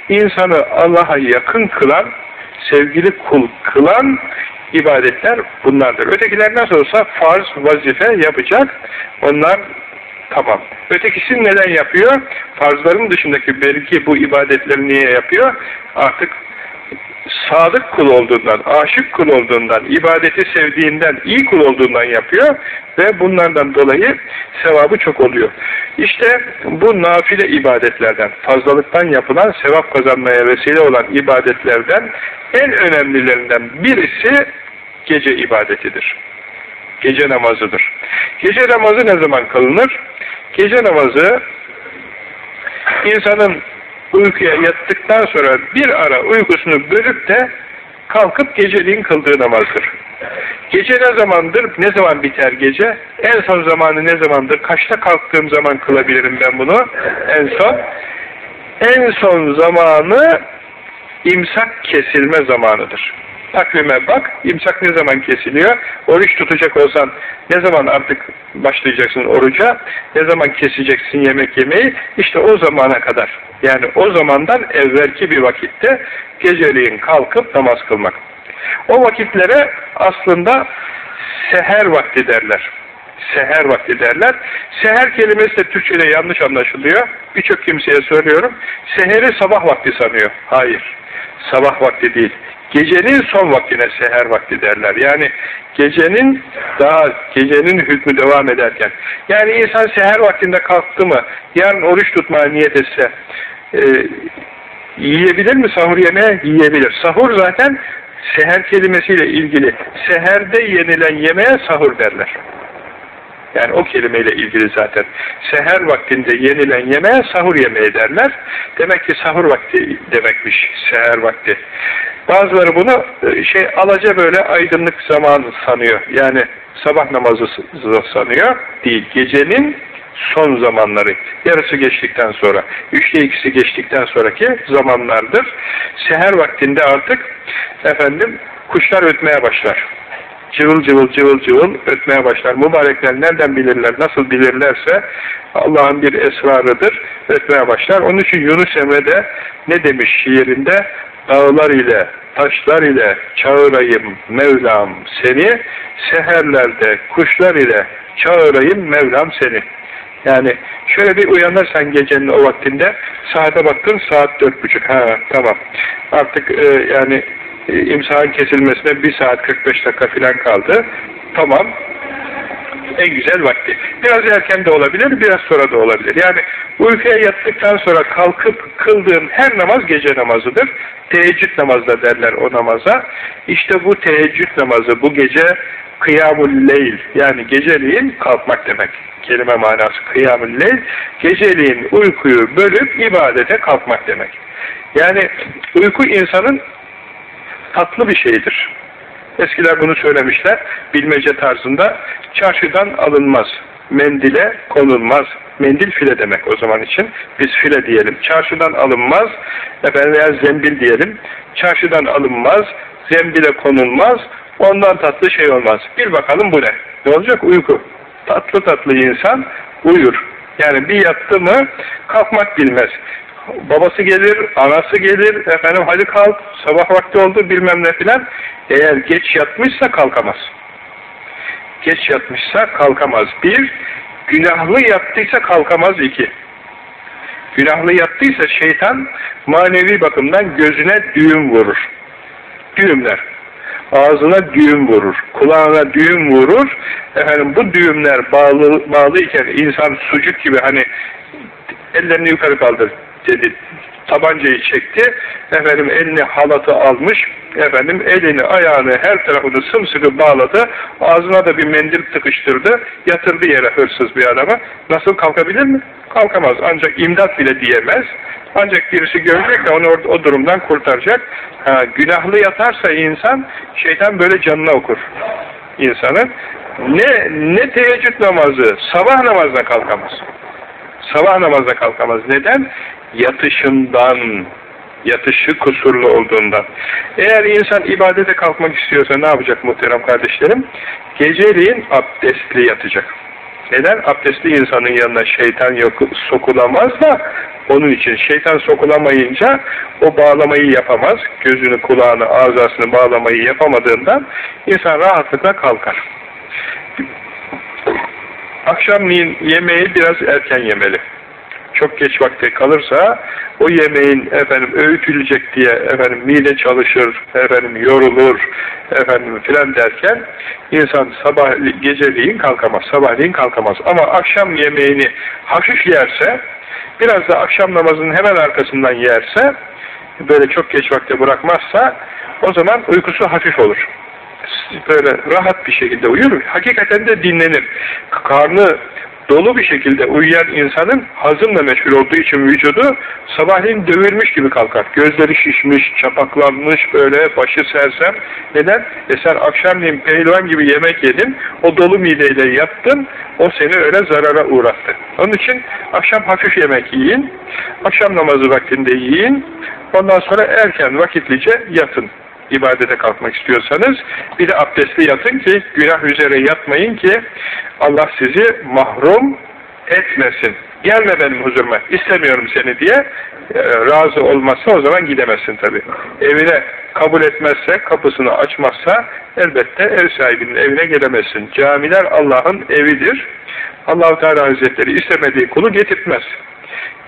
insanı Allah'a yakın kılan sevgili kul kılan ibadetler bunlardır. Ötekiler nasıl olsa farz, vazife yapacak. Onlar tamam. Ötekisi neden yapıyor? Farzların dışındaki belki bu ibadetleri niye yapıyor? Artık sadık kul olduğundan, aşık kul olduğundan, ibadeti sevdiğinden, iyi kul olduğundan yapıyor ve bunlardan dolayı sevabı çok oluyor. İşte bu nafile ibadetlerden, fazlalıktan yapılan sevap kazanmaya vesile olan ibadetlerden en önemlilerinden birisi gece ibadetidir. Gece namazıdır. Gece namazı ne zaman kılınır? Gece namazı insanın uykuya yattıktan sonra bir ara uykusunu bölüp de kalkıp geceliğin kıldığı namazdır. Gece ne zamandır, ne zaman biter gece? En son zamanı ne zamandır? Kaçta kalktığım zaman kılabilirim ben bunu? En son? En son zamanı imsak kesilme zamanıdır. Takvime bak, imsak ne zaman kesiliyor? Oruç tutacak olsan ne zaman artık başlayacaksın oruca? Ne zaman keseceksin yemek yemeyi? İşte o zamana kadar. Yani o zamandan evvelki bir vakitte geceliğin kalkıp namaz kılmak. O vakitlere aslında seher vakti derler. Seher vakti derler. Seher kelimesi de Türkçe'de yanlış anlaşılıyor. Birçok kimseye soruyorum. Seheri sabah vakti sanıyor. Hayır. Sabah vakti değil. Gecenin son vaktine seher vakti derler. Yani gecenin daha gecenin hükmü devam ederken. Yani insan seher vaktinde kalktı mı, yarın oruç tutmaya niyet etse e, yiyebilir mi sahur yemeğe? Yiyebilir. Sahur zaten seher kelimesiyle ilgili. Seherde yenilen yemeğe sahur derler. Yani o kelimeyle ilgili zaten. Seher vaktinde yenilen yemeğe sahur yemeği derler. Demek ki sahur vakti demekmiş seher vakti. Bazıları bunu e, şey alaca böyle aydınlık zamanı sanıyor. Yani sabah namazı sanıyor. Değil. Gecenin son zamanları. Yarısı geçtikten sonra. Üçte ikisi geçtikten sonraki zamanlardır. Seher vaktinde artık efendim kuşlar ötmeye başlar cıvıl cıvıl cıvıl cıvıl ötmeye başlar. Mübarekler nereden bilirler, nasıl bilirlerse Allah'ın bir esrarıdır, ötmeye başlar. Onun için Yunus Emre de ne demiş şiirinde? Dağlar ile, taşlar ile çağırayım Mevlam seni, seherlerde kuşlar ile çağırayım Mevlam seni. Yani şöyle bir uyanırsan gecenin o vaktinde saate baktın saat dört buçuk. Ha tamam. Artık e, yani e, imsahın kesilmesine bir saat 45 dakika falan kaldı. Tamam. En güzel vakti. Biraz erken de olabilir, biraz sonra da olabilir. Yani uykuya yattıktan sonra kalkıp kıldığın her namaz gece namazıdır. Teheccüd namazı da derler o namaza. İşte bu teheccüd namazı bu gece kıyamul leyl yani geceliğin kalkmak demek. Kelime manası kıyamul leyl geceliğin uykuyu bölüp ibadete kalkmak demek. Yani uyku insanın tatlı bir şeydir. Eskiler bunu söylemişler, bilmece tarzında. Çarşıdan alınmaz, mendile konulmaz. Mendil file demek o zaman için. Biz file diyelim. Çarşıdan alınmaz, efendim veya zembil diyelim. Çarşıdan alınmaz, zembile konulmaz, ondan tatlı şey olmaz. Bir bakalım bu ne? Ne olacak? Uyku. Tatlı tatlı insan uyur. Yani bir yattı mı kalkmak bilmez babası gelir, anası gelir, efendim hadi kalk, sabah vakti oldu bilmem ne filan. Eğer geç yatmışsa kalkamaz. Geç yatmışsa kalkamaz. Bir, günahlı yattıysa kalkamaz iki. Günahlı yattıysa şeytan manevi bakımdan gözüne düğüm vurur. Düğümler. Ağzına düğüm vurur. Kulağına düğüm vurur. Efendim bu düğümler bağlı, bağlıyken insan sucuk gibi hani ellerini yukarı kaldır dedi. Tabancayı çekti. Efendim elini halatı almış. Efendim elini ayağını her tarafını sımsıkı bağladı. Ağzına da bir mendil tıkıştırdı. Yatırdı yere hırsız bir adama. Nasıl kalkabilir mi? Kalkamaz. Ancak imdat bile diyemez. Ancak birisi görecek de onu o durumdan kurtaracak. Ha, günahlı yatarsa insan şeytan böyle canına okur insanın. Ne, ne teheccüd namazı, sabah namazına kalkamaz. Sabah namazına kalkamaz. Neden? Yatışından, yatışı kusurlu olduğundan. Eğer insan ibadete kalkmak istiyorsa ne yapacak muhterem kardeşlerim? Geceliğin abdestli yatacak. Neden? Abdestli insanın yanına şeytan yok, sokulamaz da Onun için şeytan sokulamayınca o bağlamayı yapamaz. Gözünü, kulağını, ağzasını bağlamayı yapamadığından insan rahatlıkla kalkar. Akşamleyin yemeği biraz erken yemeli. Çok geç vakti kalırsa o yemeğin efendim öğütülecek diye efendim mide çalışır, efendim yorulur, efendim filan derken insan sabah geceliğin kalkamaz, sabahleyin kalkamaz. Ama akşam yemeğini hafif yerse, biraz da akşam namazının hemen arkasından yerse, böyle çok geç vakte bırakmazsa o zaman uykusu hafif olur böyle rahat bir şekilde uyur. Hakikaten de dinlenir. Karnı dolu bir şekilde uyuyan insanın hazımla meşgul olduğu için vücudu sabahleyin dövülmüş gibi kalkar. Gözleri şişmiş, çapaklanmış böyle, başı sersem. Neden? E sen akşamleyin pehlivan gibi yemek yedin, o dolu mideyle yattın, o seni öyle zarara uğrattı. Onun için akşam hafif yemek yiyin, akşam namazı vaktinde yiyin, ondan sonra erken vakitlice yatın ibadete kalkmak istiyorsanız bir de abdestli yatın ki günah üzere yatmayın ki Allah sizi mahrum etmesin. Gelme benim huzuruma, istemiyorum seni diye e, razı olmazsa o zaman gidemezsin tabi. Evine kabul etmezse, kapısını açmazsa elbette ev sahibinin evine gelemezsin. Camiler Allah'ın evidir. Allahu Teala Hazretleri istemediği kulu getirtmez.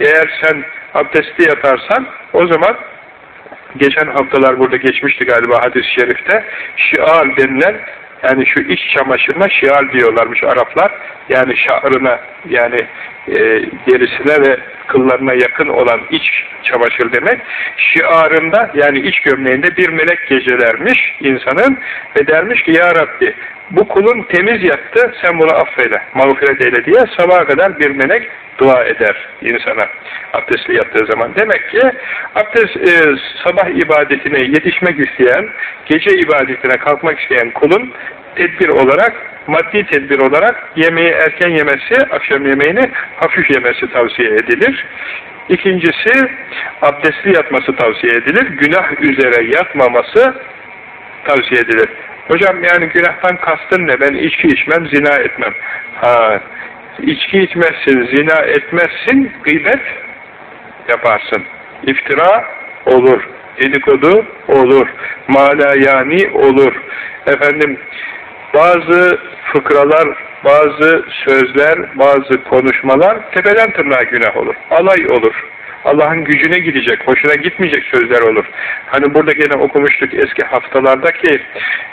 Eğer sen abdestli yatarsan o zaman geçen haftalar burada geçmişti galiba hadis-i şerifte şial denilen yani şu iç çamaşırına şial diyorlarmış Araplar. Yani şahrına yani derisine ve kıllarına yakın olan iç çamaşır demek. Şiarında yani iç gömleğinde bir melek gecelermiş insanın ve dermiş ki Ya Rabbi bu kulun temiz yattı sen bunu affeyle, mağfiret eyle diye sabaha kadar bir melek dua eder insana abdestli yattığı zaman. Demek ki abdest e, sabah ibadetine yetişmek isteyen, gece ibadetine kalkmak isteyen kulun tedbir olarak, maddi tedbir olarak yemeği erken yemesi, akşam yemeğini hafif yemesi tavsiye edilir. İkincisi, abdestli yatması tavsiye edilir. Günah üzere yatmaması tavsiye edilir. Hocam yani günahtan kastın ne? Ben içki içmem, zina etmem. Ha, içki içmezsin, zina etmezsin, gıybet yaparsın. İftira olur, dedikodu olur, malayani olur. Efendim, bazı fıkralar, bazı sözler, bazı konuşmalar tepeden tırnağa günah olur. Alay olur. Allah'ın gücüne gidecek, hoşuna gitmeyecek sözler olur. Hani burada gene okumuştuk eski haftalarda ki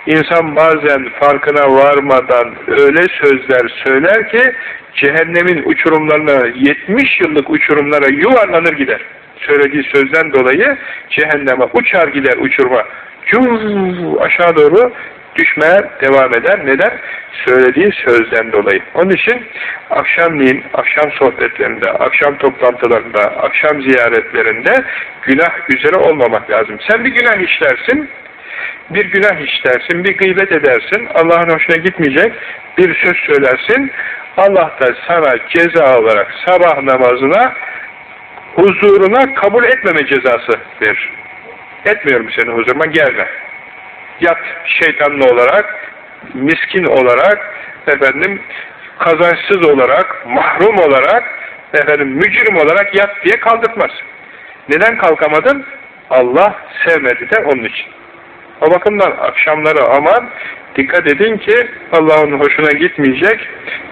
insan bazen farkına varmadan öyle sözler söyler ki cehennemin uçurumlarına 70 yıllık uçurumlara yuvarlanır gider. Söylediği sözden dolayı cehenneme uçar gider uçurma. Cuu, aşağı doğru düşmeye devam eder. Neden? Söylediği sözden dolayı. Onun için akşamleyin, akşam sohbetlerinde, akşam toplantılarında, akşam ziyaretlerinde günah üzere olmamak lazım. Sen bir günah işlersin, bir günah işlersin, bir gıybet edersin, Allah'ın hoşuna gitmeyecek bir söz söylersin, Allah da sana ceza olarak sabah namazına huzuruna kabul etmeme cezası verir. Etmiyorum seni huzuruma gelme. Yat şeytanlı olarak, miskin olarak, efendim kazançsız olarak, mahrum olarak, efendim mücrim olarak yat diye kaldırmaz. Neden kalkamadın? Allah sevmedi de onun için. O bakımdan akşamları aman dikkat edin ki Allah'ın hoşuna gitmeyecek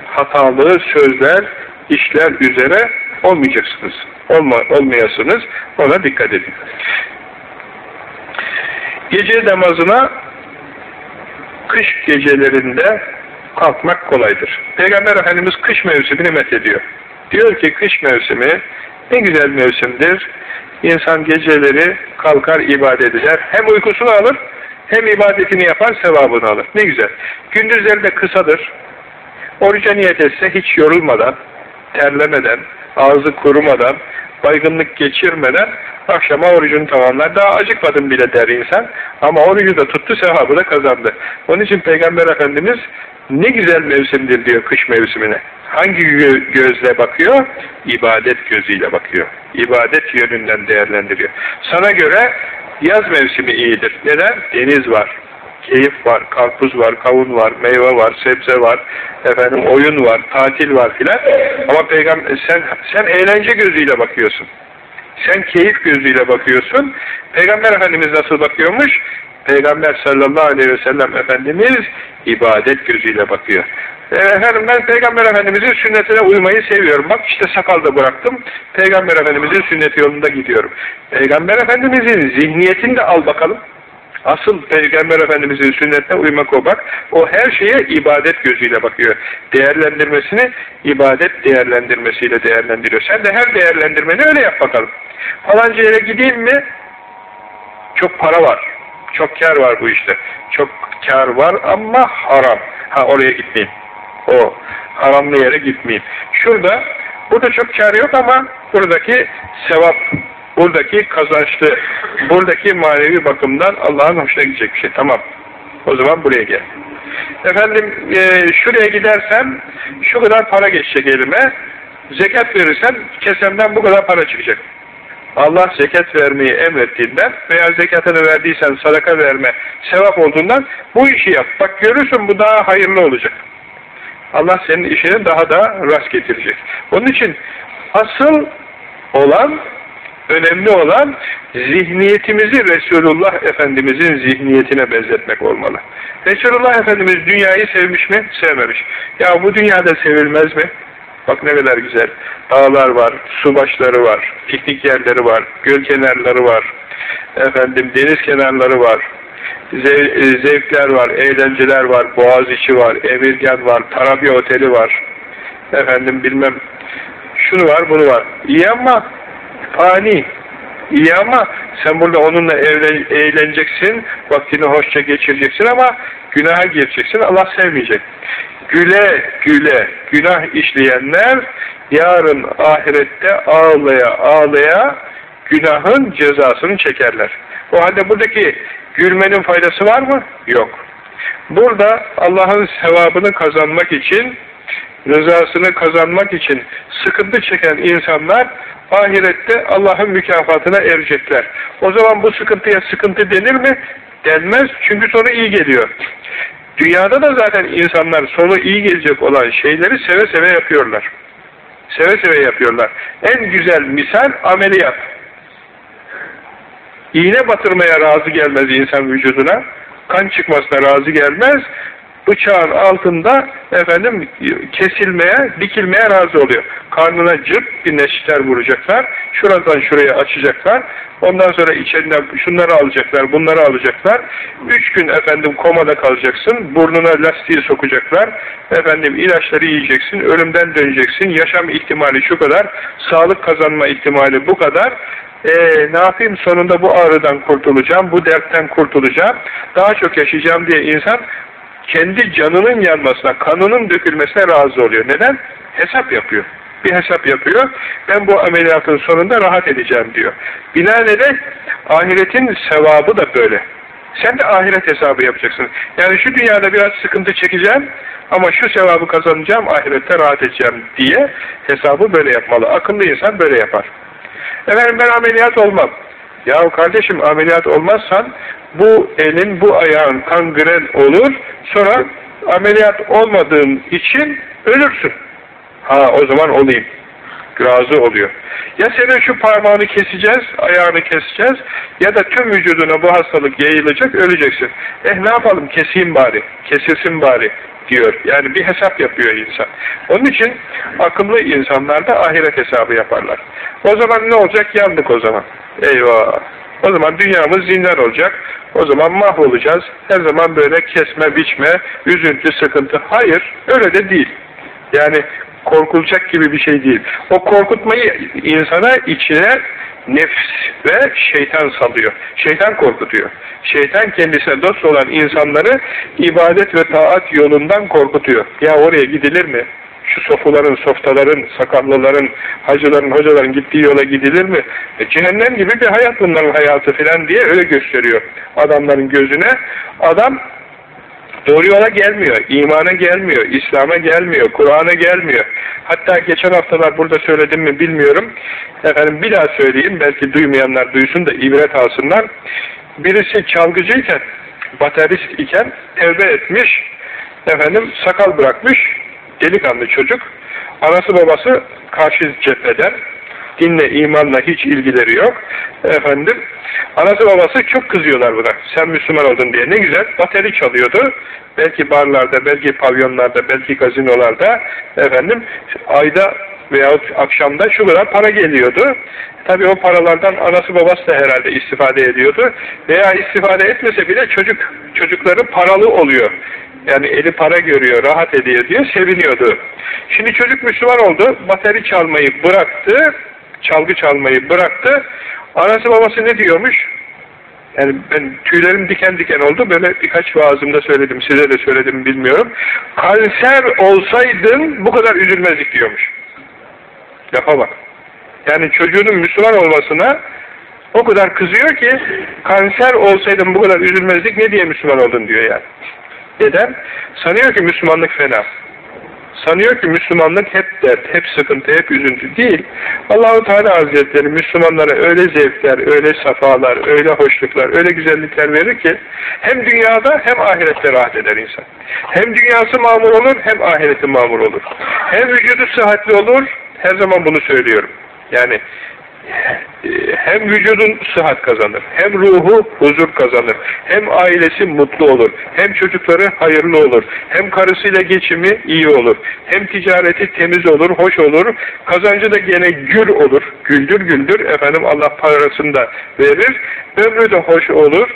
hatalı sözler, işler üzere olmayacaksınız. Olma, olmayasınız. Ona dikkat edin. Gece namazına kış gecelerinde kalkmak kolaydır. Peygamber Efendimiz kış mevsimini methediyor. Diyor ki kış mevsimi ne güzel mevsimdir. İnsan geceleri kalkar ibadet eder. Hem uykusunu alır hem ibadetini yapar sevabını alır. Ne güzel. Gündüzleri de kısadır. Oruca niyet etse hiç yorulmadan, terlemeden, ağzı kurumadan, baygınlık geçirmeden akşama orucunu tamamlar. Daha acıkmadım bile der insan. Ama orucu da tuttu, sevabı da kazandı. Onun için Peygamber Efendimiz ne güzel mevsimdir diyor kış mevsimine. Hangi gözle bakıyor? İbadet gözüyle bakıyor. İbadet yönünden değerlendiriyor. Sana göre yaz mevsimi iyidir. Neden? Deniz var, keyif var, karpuz var, kavun var, meyve var, sebze var, efendim oyun var, tatil var filan. Ama peygamber sen sen eğlence gözüyle bakıyorsun. Sen keyif gözüyle bakıyorsun. Peygamber Efendimiz nasıl bakıyormuş? Peygamber sallallahu aleyhi ve sellem Efendimiz ibadet gözüyle bakıyor. E, efendim ben Peygamber Efendimizin sünnetine uymayı seviyorum. Bak işte sakal da bıraktım. Peygamber Efendimizin sünneti yolunda gidiyorum. Peygamber Efendimizin zihniyetini de al bakalım. Asıl Peygamber Efendimizin sünnetine uymak o bak. O her şeye ibadet gözüyle bakıyor. Değerlendirmesini ibadet değerlendirmesiyle değerlendiriyor. Sen de her değerlendirmeni öyle yap bakalım. Falanca yere gideyim mi? Çok para var. Çok kar var bu işte. Çok kar var ama haram. Ha oraya gitmeyeyim. O haramlı yere gitmeyeyim. Şurada, burada çok kar yok ama buradaki sevap buradaki kazançlı, buradaki manevi bakımdan Allah'ın hoşuna gidecek bir şey. Tamam. O zaman buraya gel. Efendim e, şuraya gidersem şu kadar para geçecek elime. Zekat verirsem kesemden bu kadar para çıkacak. Allah zekat vermeyi emrettiğinden veya zekatını verdiysen sadaka verme sevap olduğundan bu işi yap. Bak görürsün bu daha hayırlı olacak. Allah senin işini daha da rast getirecek. Onun için asıl olan önemli olan zihniyetimizi Resulullah Efendimizin zihniyetine benzetmek olmalı. Resulullah Efendimiz dünyayı sevmiş mi? Sevmemiş. Ya bu dünyada sevilmez mi? Bak ne kadar güzel. Dağlar var, su başları var, piknik yerleri var, göl kenarları var, efendim deniz kenarları var, zev zevkler var, eğlenceler var, Boğaziçi var, Emirgan var, Tarabya Oteli var, efendim bilmem şunu var, bunu var. İyi ama fani. İyi ama sen burada onunla eğleneceksin, vaktini hoşça geçireceksin ama günaha gireceksin, Allah sevmeyecek. Güle güle günah işleyenler yarın ahirette ağlaya ağlaya günahın cezasını çekerler. O halde buradaki gülmenin faydası var mı? Yok. Burada Allah'ın sevabını kazanmak için, rızasını kazanmak için sıkıntı çeken insanlar ahirette Allah'ın mükafatına erecekler. O zaman bu sıkıntıya sıkıntı denir mi? Denmez. Çünkü sonu iyi geliyor. Dünyada da zaten insanlar sonu iyi gelecek olan şeyleri seve seve yapıyorlar. Seve seve yapıyorlar. En güzel misal ameliyat. İğne batırmaya razı gelmez insan vücuduna. Kan çıkmasına razı gelmez bıçağın altında efendim kesilmeye, dikilmeye razı oluyor. Karnına cırt bir neşter vuracaklar. Şuradan şuraya açacaklar. Ondan sonra içerinden şunları alacaklar, bunları alacaklar. Üç gün efendim komada kalacaksın. Burnuna lastiği sokacaklar. Efendim ilaçları yiyeceksin. Ölümden döneceksin. Yaşam ihtimali şu kadar. Sağlık kazanma ihtimali bu kadar. Ee, ne yapayım sonunda bu ağrıdan kurtulacağım, bu dertten kurtulacağım, daha çok yaşayacağım diye insan kendi canının yanmasına, kanının dökülmesine razı oluyor. Neden? Hesap yapıyor. Bir hesap yapıyor. Ben bu ameliyatın sonunda rahat edeceğim diyor. Binaenaleyh ahiretin sevabı da böyle. Sen de ahiret hesabı yapacaksın. Yani şu dünyada biraz sıkıntı çekeceğim ama şu sevabı kazanacağım, ahirette rahat edeceğim diye hesabı böyle yapmalı. Akıllı insan böyle yapar. Efendim ben ameliyat olmam. Ya kardeşim ameliyat olmazsan bu elin, bu ayağın kangren olur, sonra ameliyat olmadığın için ölürsün. Ha o zaman olayım. Razı oluyor. Ya senin şu parmağını keseceğiz, ayağını keseceğiz ya da tüm vücuduna bu hastalık yayılacak, öleceksin. Eh ne yapalım, keseyim bari, kesilsin bari diyor. Yani bir hesap yapıyor insan. Onun için akıllı insanlar da ahiret hesabı yaparlar. O zaman ne olacak? Yandık o zaman. Eyvah! O zaman dünyamız zindan olacak. O zaman mahvolacağız. Her zaman böyle kesme, biçme, üzüntü, sıkıntı. Hayır, öyle de değil. Yani korkulacak gibi bir şey değil. O korkutmayı insana içine nefs ve şeytan salıyor. Şeytan korkutuyor. Şeytan kendisine dost olan insanları ibadet ve taat yolundan korkutuyor. Ya oraya gidilir mi? şu sofuların, softaların, sakallıların, hacıların, hocaların gittiği yola gidilir mi? E, cehennem gibi bir hayat bunların hayatı filan diye öyle gösteriyor adamların gözüne. Adam doğru yola gelmiyor, imana gelmiyor, İslam'a gelmiyor, Kur'an'a gelmiyor. Hatta geçen haftalar burada söyledim mi bilmiyorum. Efendim bir daha söyleyeyim, belki duymayanlar duysun da ibret alsınlar. Birisi çalgıcıyken, baterist iken tevbe etmiş, efendim sakal bırakmış, delikanlı çocuk. Anası babası karşı cepheden. Dinle, imanla hiç ilgileri yok. Efendim, anası babası çok kızıyorlar buna. Sen Müslüman oldun diye. Ne güzel, bateri çalıyordu. Belki barlarda, belki pavyonlarda, belki gazinolarda efendim ayda veyahut akşamda şu kadar para geliyordu. Tabii o paralardan anası babası da herhalde istifade ediyordu. Veya istifade etmese bile çocuk çocukları paralı oluyor. Yani eli para görüyor, rahat ediyor diye seviniyordu. Şimdi çocuk Müslüman oldu, bateri çalmayı bıraktı, çalgı çalmayı bıraktı. Anası babası ne diyormuş? Yani ben tüylerim diken diken oldu. Böyle birkaç vaazımda söyledim, size de söyledim bilmiyorum. Kanser olsaydın bu kadar üzülmezdik diyormuş. Lafa bak. Yani çocuğunun Müslüman olmasına o kadar kızıyor ki kanser olsaydın bu kadar üzülmezdik ne diye Müslüman oldun diyor yani. Neden? Sanıyor ki Müslümanlık fena. Sanıyor ki Müslümanlık hep dert, hep sıkıntı, hep üzüntü değil. Allahu Teala Hazretleri Müslümanlara öyle zevkler, öyle safalar, öyle hoşluklar, öyle güzellikler verir ki hem dünyada hem ahirette rahat eder insan. Hem dünyası mamur olur hem ahireti mamur olur. Hem vücudu sıhhatli olur, her zaman bunu söylüyorum. Yani hem vücudun sıhhat kazanır, hem ruhu huzur kazanır, hem ailesi mutlu olur, hem çocukları hayırlı olur, hem karısıyla geçimi iyi olur, hem ticareti temiz olur, hoş olur, kazancı da gene gür olur, güldür güldür, efendim Allah parasını da verir, ömrü de hoş olur,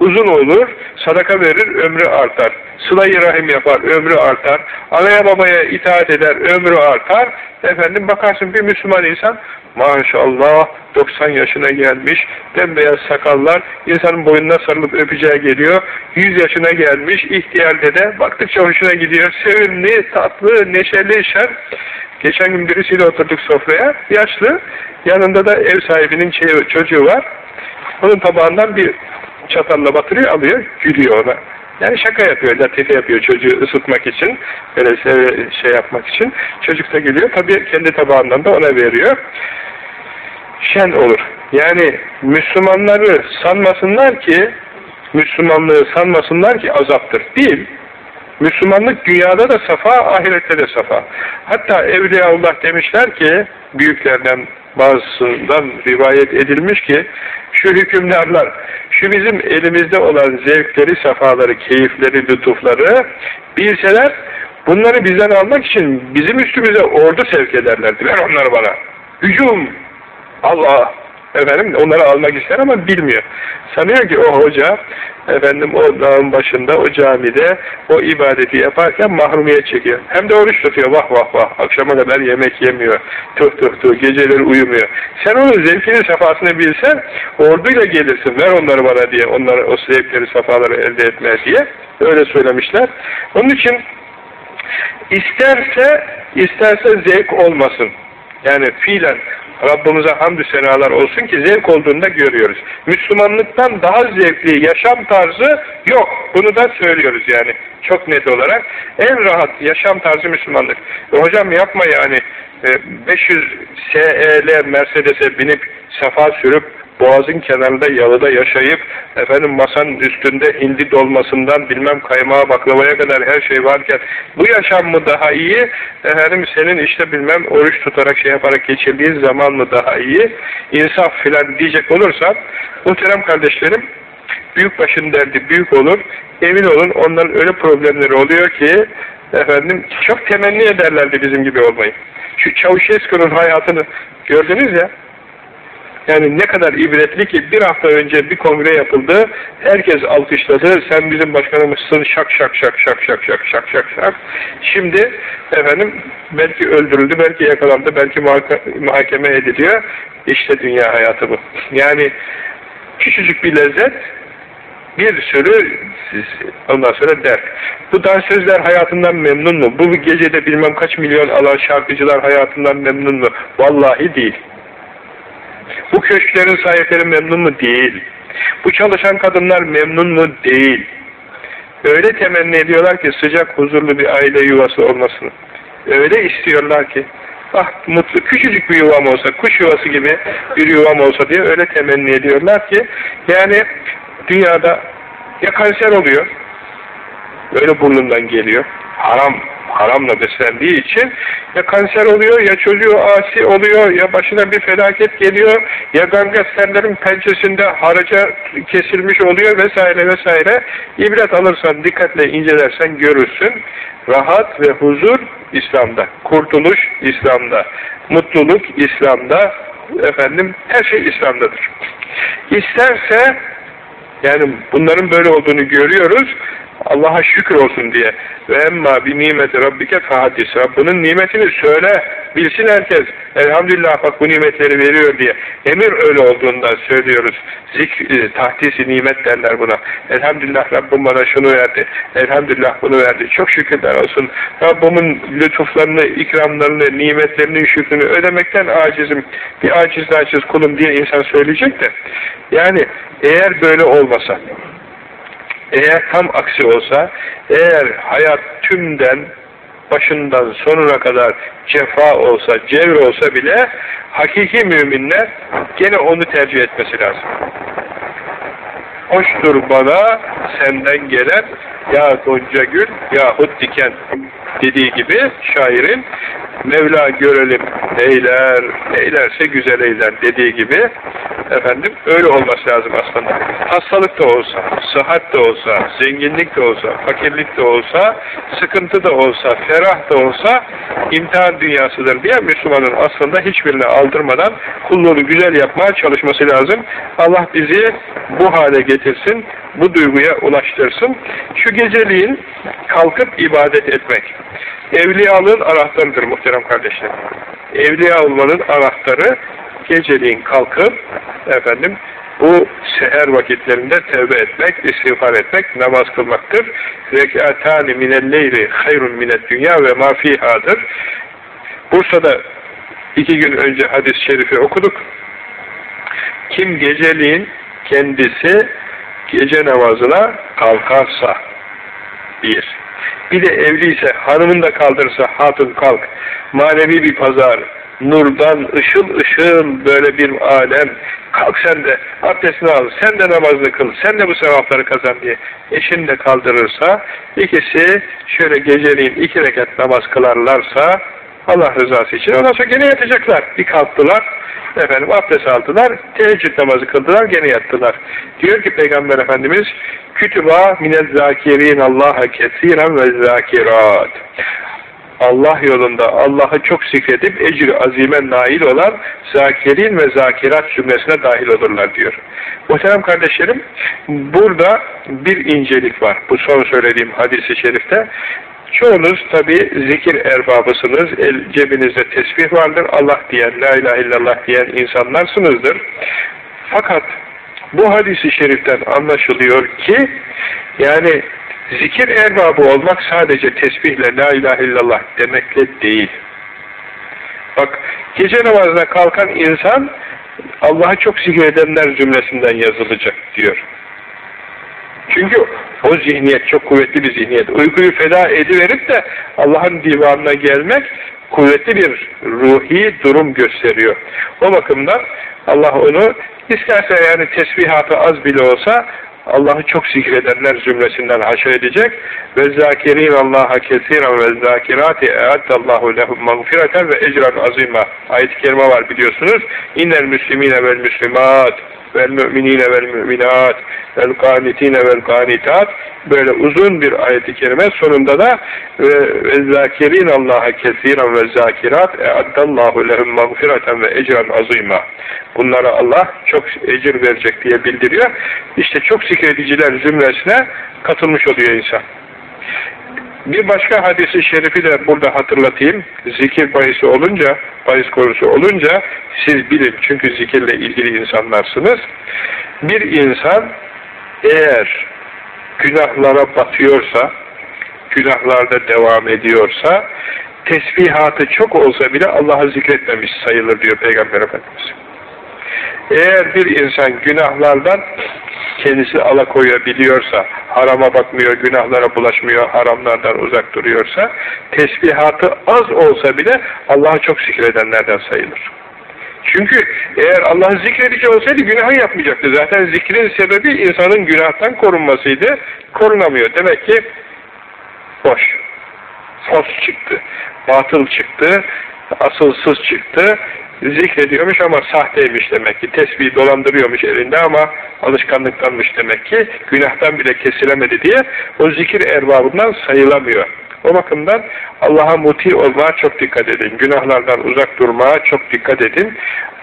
uzun olur, sadaka verir, ömrü artar. Sıla-i rahim yapar, ömrü artar. Anaya babaya itaat eder, ömrü artar. Efendim bakarsın bir Müslüman insan, maşallah 90 yaşına gelmiş, bembeyaz sakallar, insanın boynuna sarılıp öpeceği geliyor. 100 yaşına gelmiş, ihtiyar dede, baktıkça hoşuna gidiyor. Sevimli, tatlı, neşeli, şen. Geçen gün birisiyle oturduk sofraya, yaşlı, yanında da ev sahibinin çocuğu var. Onun tabağından bir çatalla batırıyor, alıyor, gülüyor ona. Yani şaka yapıyor, latife yapıyor çocuğu ısıtmak için, böyle şey yapmak için. Çocuk da gülüyor, tabii kendi tabağından da ona veriyor. Şen olur. Yani Müslümanları sanmasınlar ki, Müslümanlığı sanmasınlar ki azaptır. Değil. Müslümanlık dünyada da safa, ahirette de safa. Hatta Evliyaullah demişler ki, büyüklerden bazısından rivayet edilmiş ki, şu hükümdarlar, şu bizim elimizde olan zevkleri, safaları, keyifleri, lütufları bilseler, bunları bizden almak için bizim üstümüze ordu sevk ederlerdi. Ver onları bana. Hücum! Allah! Efendim onları almak ister ama bilmiyor. Sanıyor ki o hoca efendim o dağın başında, o camide o ibadeti yaparken mahrumiyet çekiyor. Hem de oruç tutuyor. Vah vah vah. Akşama kadar yemek yemiyor. Tuh tuh tuh. Geceleri uyumuyor. Sen onun zevkini, safasını bilsen orduyla gelirsin. Ver onları bana diye. Onları, o zevkleri, safaları elde etmeye diye. Öyle söylemişler. Onun için isterse isterse zevk olmasın. Yani fiilen Rabbimize hamdü senalar olsun ki zevk olduğunda görüyoruz. Müslümanlıktan daha zevkli yaşam tarzı yok. Bunu da söylüyoruz yani çok net olarak. En rahat yaşam tarzı Müslümanlık. E hocam yapma yani 500 e, SEL Mercedes'e binip sefa sürüp boğazın kenarında yalıda yaşayıp efendim masanın üstünde hindi dolmasından bilmem kaymağa baklavaya kadar her şey varken bu yaşam mı daha iyi? Efendim senin işte bilmem oruç tutarak şey yaparak geçirdiğin zaman mı daha iyi? İnsaf filan diyecek olursa muhterem kardeşlerim büyük başın derdi büyük olur. Emin olun onların öyle problemleri oluyor ki efendim çok temenni ederlerdi bizim gibi olmayı. Şu Çavuşescu'nun hayatını gördünüz ya yani ne kadar ibretli ki bir hafta önce bir kongre yapıldı. Herkes alkışladı. Sen bizim başkanımızsın. Şak şak şak şak şak şak şak şak şak. Şimdi efendim belki öldürüldü, belki yakalandı, belki muhakeme ediliyor. İşte dünya hayatı bu. Yani küçücük bir lezzet bir sürü ondan sonra dert. Bu dansözler hayatından memnun mu? Bu gecede bilmem kaç milyon alan şarkıcılar hayatından memnun mu? Vallahi değil. Bu köşklerin sahipleri memnun mu? Değil. Bu çalışan kadınlar memnun mu? Değil. Öyle temenni ediyorlar ki sıcak, huzurlu bir aile yuvası olmasını. Öyle istiyorlar ki ah mutlu, küçücük bir yuvam olsa, kuş yuvası gibi bir yuvam olsa diye öyle temenni ediyorlar ki yani dünyada ya kanser oluyor, öyle burnundan geliyor, haram, haramla beslendiği için ya kanser oluyor, ya çocuğu asi oluyor, ya başına bir felaket geliyor, ya gangasterlerin pençesinde haraca kesilmiş oluyor vesaire vesaire. İbret alırsan, dikkatle incelersen görürsün. Rahat ve huzur İslam'da. Kurtuluş İslam'da. Mutluluk İslam'da. Efendim her şey İslam'dadır. İsterse yani bunların böyle olduğunu görüyoruz. Allah'a şükür olsun diye. Ve emma bi nimeti rabbike fahadis. Rabbinin nimetini söyle, bilsin herkes. Elhamdülillah bak bu nimetleri veriyor diye. Emir öyle olduğundan söylüyoruz. Zik, e, tahdisi nimet derler buna. Elhamdülillah Rabbim bana şunu verdi. Elhamdülillah bunu verdi. Çok şükürler olsun. Rabbimin lütuflarını, ikramlarını, nimetlerinin şükrünü ödemekten acizim. Bir aciz aciz kulum diye insan söyleyecek de. Yani eğer böyle olmasa, eğer tam aksi olsa, eğer hayat tümden başından sonuna kadar cefa olsa, cevr olsa bile hakiki müminler gene onu tercih etmesi lazım. Hoştur bana senden gelen ya gonca gül yahut diken dediği gibi şairin Mevla görelim eyler, eylerse güzel eyler dediği gibi efendim öyle olması lazım aslında. Hastalık da olsa, sıhhat da olsa, zenginlik de olsa, fakirlik de olsa, sıkıntı da olsa, ferah da olsa imtihan dünyasıdır diye Müslümanın aslında hiçbirini aldırmadan kulluğunu güzel yapmaya çalışması lazım. Allah bizi bu hale getirsin, bu duyguya ulaştırsın. Şu geceliğin kalkıp ibadet etmek. Evliyalığın anahtarıdır muhterem kardeşlerim. Evliya olmanın anahtarı geceliğin kalkıp efendim bu seher vakitlerinde tevbe etmek, istiğfar etmek, namaz kılmaktır. Rekatani minelleyli hayrun minet dünya ve mafihadır. Bursa'da iki gün önce hadis-i şerifi okuduk. Kim geceliğin kendisi gece namazına kalkarsa bir. Bir de evliyse hanımını da kaldırsa hatun kalk. Manevi bir pazar, nurdan ışıl ışıl böyle bir alem. Kalk sen de abdestini al, sen de namazını kıl, sen de bu sevapları kazan diye eşini de kaldırırsa ikisi şöyle geceliğin iki rekat namaz kılarlarsa Allah rızası için ondan sonra gene yatacaklar. Bir kalktılar, efendim abdest aldılar, teheccüd namazı kıldılar, gene yattılar. Diyor ki Peygamber Efendimiz, kütüba minel zakirin Allah'a kesiren ve zakirat. Allah yolunda Allah'ı çok zikredip ecri azime nail olan zakirin ve zakirat cümlesine dahil olurlar diyor. Muhterem kardeşlerim, burada bir incelik var. Bu son söylediğim hadisi şerifte. Çoğunuz tabi zikir erbabısınız, el, cebinizde tesbih vardır, Allah diyen, la ilahe illallah diyen insanlarsınızdır. Fakat bu hadisi şeriften anlaşılıyor ki, yani zikir erbabı olmak sadece tesbihle, la ilahe illallah demekle değil. Bak, gece namazına kalkan insan, Allah'ı çok zikredenler cümlesinden yazılacak diyor. Çünkü o zihniyet çok kuvvetli bir zihniyet. Uykuyu feda ediverip de Allah'ın divanına gelmek kuvvetli bir ruhi durum gösteriyor. O bakımdan Allah onu isterse yani tesbihatı az bile olsa Allah'ı çok zikredenler cümlesinden haşa edecek. Ve zakirin Allah'a kesiren ve zakirati e'addallahu lehum mağfireten ve ecran azima. Ayet-i kerime var biliyorsunuz. İnnel müslimine vel müslimat vel müminine vel müminat vel kanitine vel kanitat böyle uzun bir ayet-i kerime sonunda da ve zakirin Allah'a kesiren ve zakirat e'addallahu lehum mağfireten ve ecran azima bunlara Allah çok ecir verecek diye bildiriyor. İşte çok zikrediciler zümresine katılmış oluyor insan. Bir başka hadisi şerifi de burada hatırlatayım. Zikir bahisi olunca, bahis konusu olunca siz bilin çünkü zikirle ilgili insanlarsınız. Bir insan eğer günahlara batıyorsa, günahlarda devam ediyorsa, tesbihatı çok olsa bile Allah'ı zikretmemiş sayılır diyor Peygamber Efendimiz. Eğer bir insan günahlardan kendisi alakoyabiliyorsa, harama bakmıyor, günahlara bulaşmıyor, haramlardan uzak duruyorsa, tesbihatı az olsa bile Allah'ı çok zikredenlerden sayılır. Çünkü eğer Allah'ı zikredici olsaydı günahı yapmayacaktı. Zaten zikrin sebebi insanın günahtan korunmasıydı. Korunamıyor. Demek ki boş. fos çıktı, batıl çıktı, asılsız çıktı, zikrediyormuş ama sahteymiş demek ki. Tesbih dolandırıyormuş elinde ama alışkanlıktanmış demek ki. Günahtan bile kesilemedi diye o zikir erbabından sayılamıyor. O bakımdan Allah'a muti olmaya çok dikkat edin. Günahlardan uzak durmaya çok dikkat edin.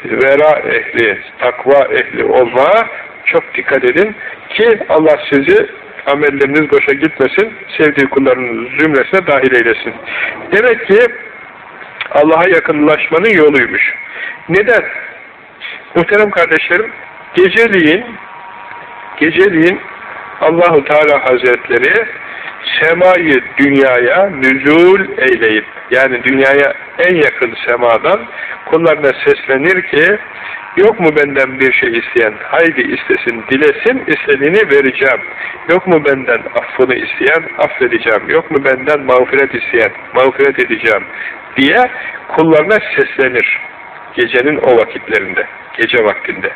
Vera ehli, takva ehli olmaya çok dikkat edin ki Allah sizi amelleriniz boşa gitmesin, sevdiği kullarının zümresine dahil eylesin. Demek ki Allah'a yakınlaşmanın yoluymuş. Neden? Muhterem kardeşlerim, geceliğin geceliğin Allahu Teala Hazretleri semayı dünyaya nüzul eyleyip yani dünyaya en yakın semadan kullarına seslenir ki yok mu benden bir şey isteyen? Haydi istesin dilesin istediğini vereceğim. Yok mu benden affını isteyen? Affedeceğim. Yok mu benden mağfiret isteyen? Mağfiret edeceğim diye kullarına seslenir gecenin o vakitlerinde gece vaktinde.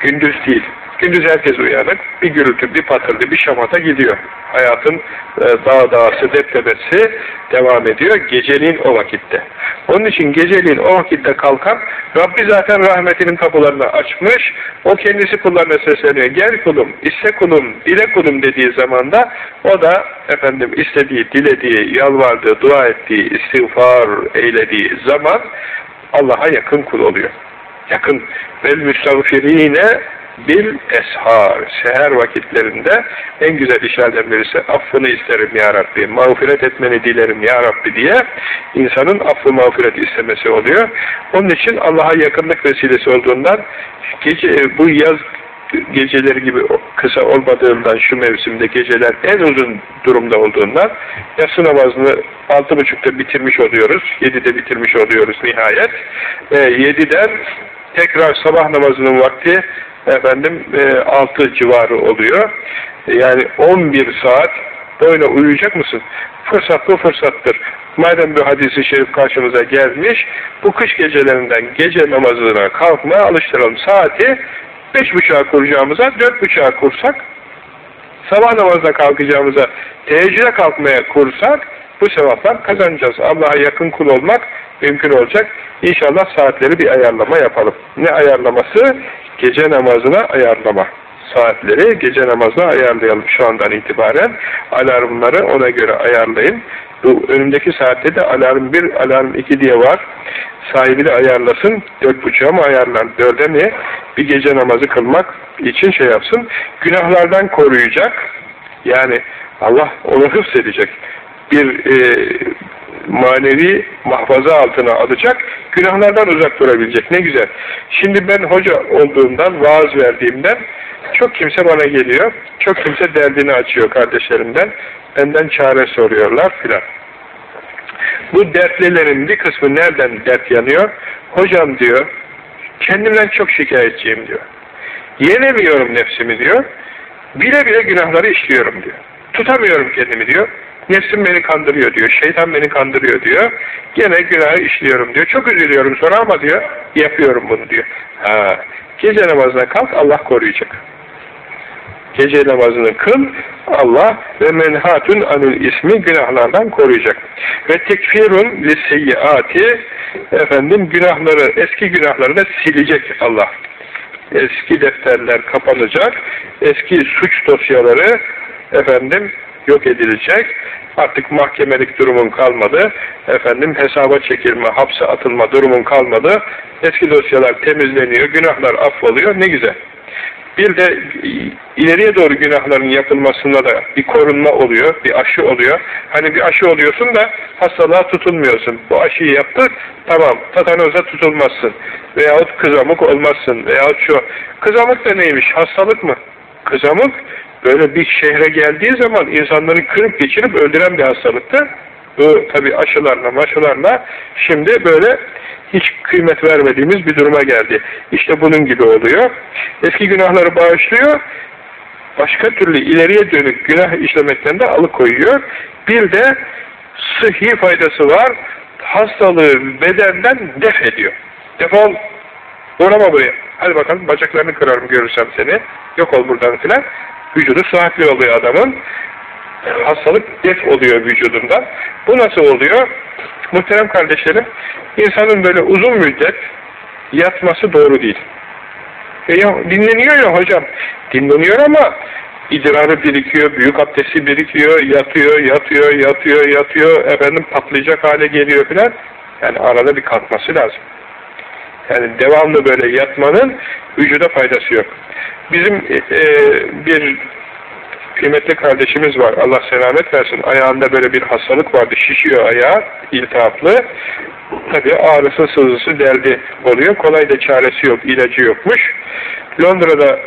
Gündüz değil Gündüz herkes uyanık, bir gürültü, bir patırdı, bir şamata gidiyor. Hayatın e, dağ dağısı, depremesi devam ediyor geceliğin o vakitte. Onun için geceliğin o vakitte kalkan, Rabbi zaten rahmetinin kapılarını açmış, o kendisi kullarına sesleniyor. Gel kulum, iste kulum, dile kulum dediği zamanda, o da efendim istediği, dilediği, yalvardığı, dua ettiği, istiğfar eylediği zaman Allah'a yakın kul oluyor. Yakın. Vel müstağfirine bil eshar, seher vakitlerinde en güzel işlerden birisi affını isterim ya Rabbi, mağfiret etmeni dilerim ya Rabbi diye insanın affı mağfiret istemesi oluyor. Onun için Allah'a yakınlık vesilesi olduğundan gece, bu yaz geceleri gibi kısa olmadığından şu mevsimde geceler en uzun durumda olduğundan yatsı namazını altı buçukta bitirmiş oluyoruz. Yedide bitirmiş oluyoruz nihayet. E, yediden tekrar sabah namazının vakti efendim e, 6 civarı oluyor. Yani 11 saat böyle uyuyacak mısın? Fırsat bu fırsattır. Madem bu hadisi şerif karşımıza gelmiş, bu kış gecelerinden gece namazına kalkmaya alıştıralım. Saati beş buçuğa kuracağımıza dört buçuğa kursak, sabah namazına kalkacağımıza teheccüde kalkmaya kursak, bu sevaplar kazanacağız. Allah'a yakın kul olmak mümkün olacak. İnşallah saatleri bir ayarlama yapalım. Ne ayarlaması? Gece namazına ayarlama. Saatleri gece namazına ayarlayalım şu andan itibaren. Alarmları ona göre ayarlayın. Bu önümdeki saatte de alarm 1, alarm 2 diye var. Sahibi de ayarlasın. Dört buçuğa mı ayarlar? Dörde mi? Bir gece namazı kılmak için şey yapsın. Günahlardan koruyacak. Yani Allah onu hıfzedecek. Bir e, manevi mahfaza altına alacak, günahlardan uzak durabilecek. Ne güzel. Şimdi ben hoca olduğumdan, vaaz verdiğimden çok kimse bana geliyor. Çok kimse derdini açıyor kardeşlerimden. Benden çare soruyorlar filan. Bu dertlilerin bir kısmı nereden dert yanıyor? Hocam diyor, kendimden çok şikayetçiyim diyor. Yenemiyorum nefsimi diyor. Bile bile günahları işliyorum diyor. Tutamıyorum kendimi diyor. Nefsim beni kandırıyor diyor. Şeytan beni kandırıyor diyor. Gene günahı işliyorum diyor. Çok üzülüyorum sonra ama diyor yapıyorum bunu diyor. Ha, gece namazına kalk Allah koruyacak. Gece namazını kıl Allah ve menhatun anil ismi günahlardan koruyacak. Ve tekfirun liseyyiati efendim günahları, eski günahları da silecek Allah. Eski defterler kapanacak, eski suç dosyaları efendim yok edilecek. Artık mahkemelik durumun kalmadı. Efendim hesaba çekilme, hapse atılma durumun kalmadı. Eski dosyalar temizleniyor, günahlar affoluyor. Ne güzel. Bir de ileriye doğru günahların yapılmasında da bir korunma oluyor, bir aşı oluyor. Hani bir aşı oluyorsun da hastalığa tutulmuyorsun. Bu aşıyı yaptık, tamam, tatanoza tutulmazsın. Veyahut kızamık olmazsın. Veyahut şu. Kızamık da neymiş? Hastalık mı? Kızamık böyle bir şehre geldiği zaman insanları kırıp geçirip öldüren bir hastalıktı. Bu tabi aşılarla maşılarla şimdi böyle hiç kıymet vermediğimiz bir duruma geldi. İşte bunun gibi oluyor. Eski günahları bağışlıyor. Başka türlü ileriye dönük günah işlemekten de alıkoyuyor. Bir de sıhhi faydası var. Hastalığı bedenden def ediyor. Defol. Uğrama buraya. Hadi bakalım bacaklarını kırarım görürsem seni. Yok ol buradan filan. Vücudu sıhhatli oluyor adamın. hastalık def oluyor vücudunda. Bu nasıl oluyor? Muhterem kardeşlerim, insanın böyle uzun müddet yatması doğru değil. E ya, dinleniyor ya hocam. Dinleniyor ama idrarı birikiyor, büyük abdesti birikiyor, yatıyor, yatıyor, yatıyor, yatıyor, efendim patlayacak hale geliyor filan. Yani arada bir kalkması lazım. Yani devamlı böyle yatmanın vücuda faydası yok. Bizim e, e, bir kıymetli kardeşimiz var. Allah selamet versin. Ayağında böyle bir hastalık vardı. Şişiyor ayağı. iltihaplı. Tabi ağrısı sızısı derdi oluyor. Kolay da çaresi yok. ilacı yokmuş. Londra'da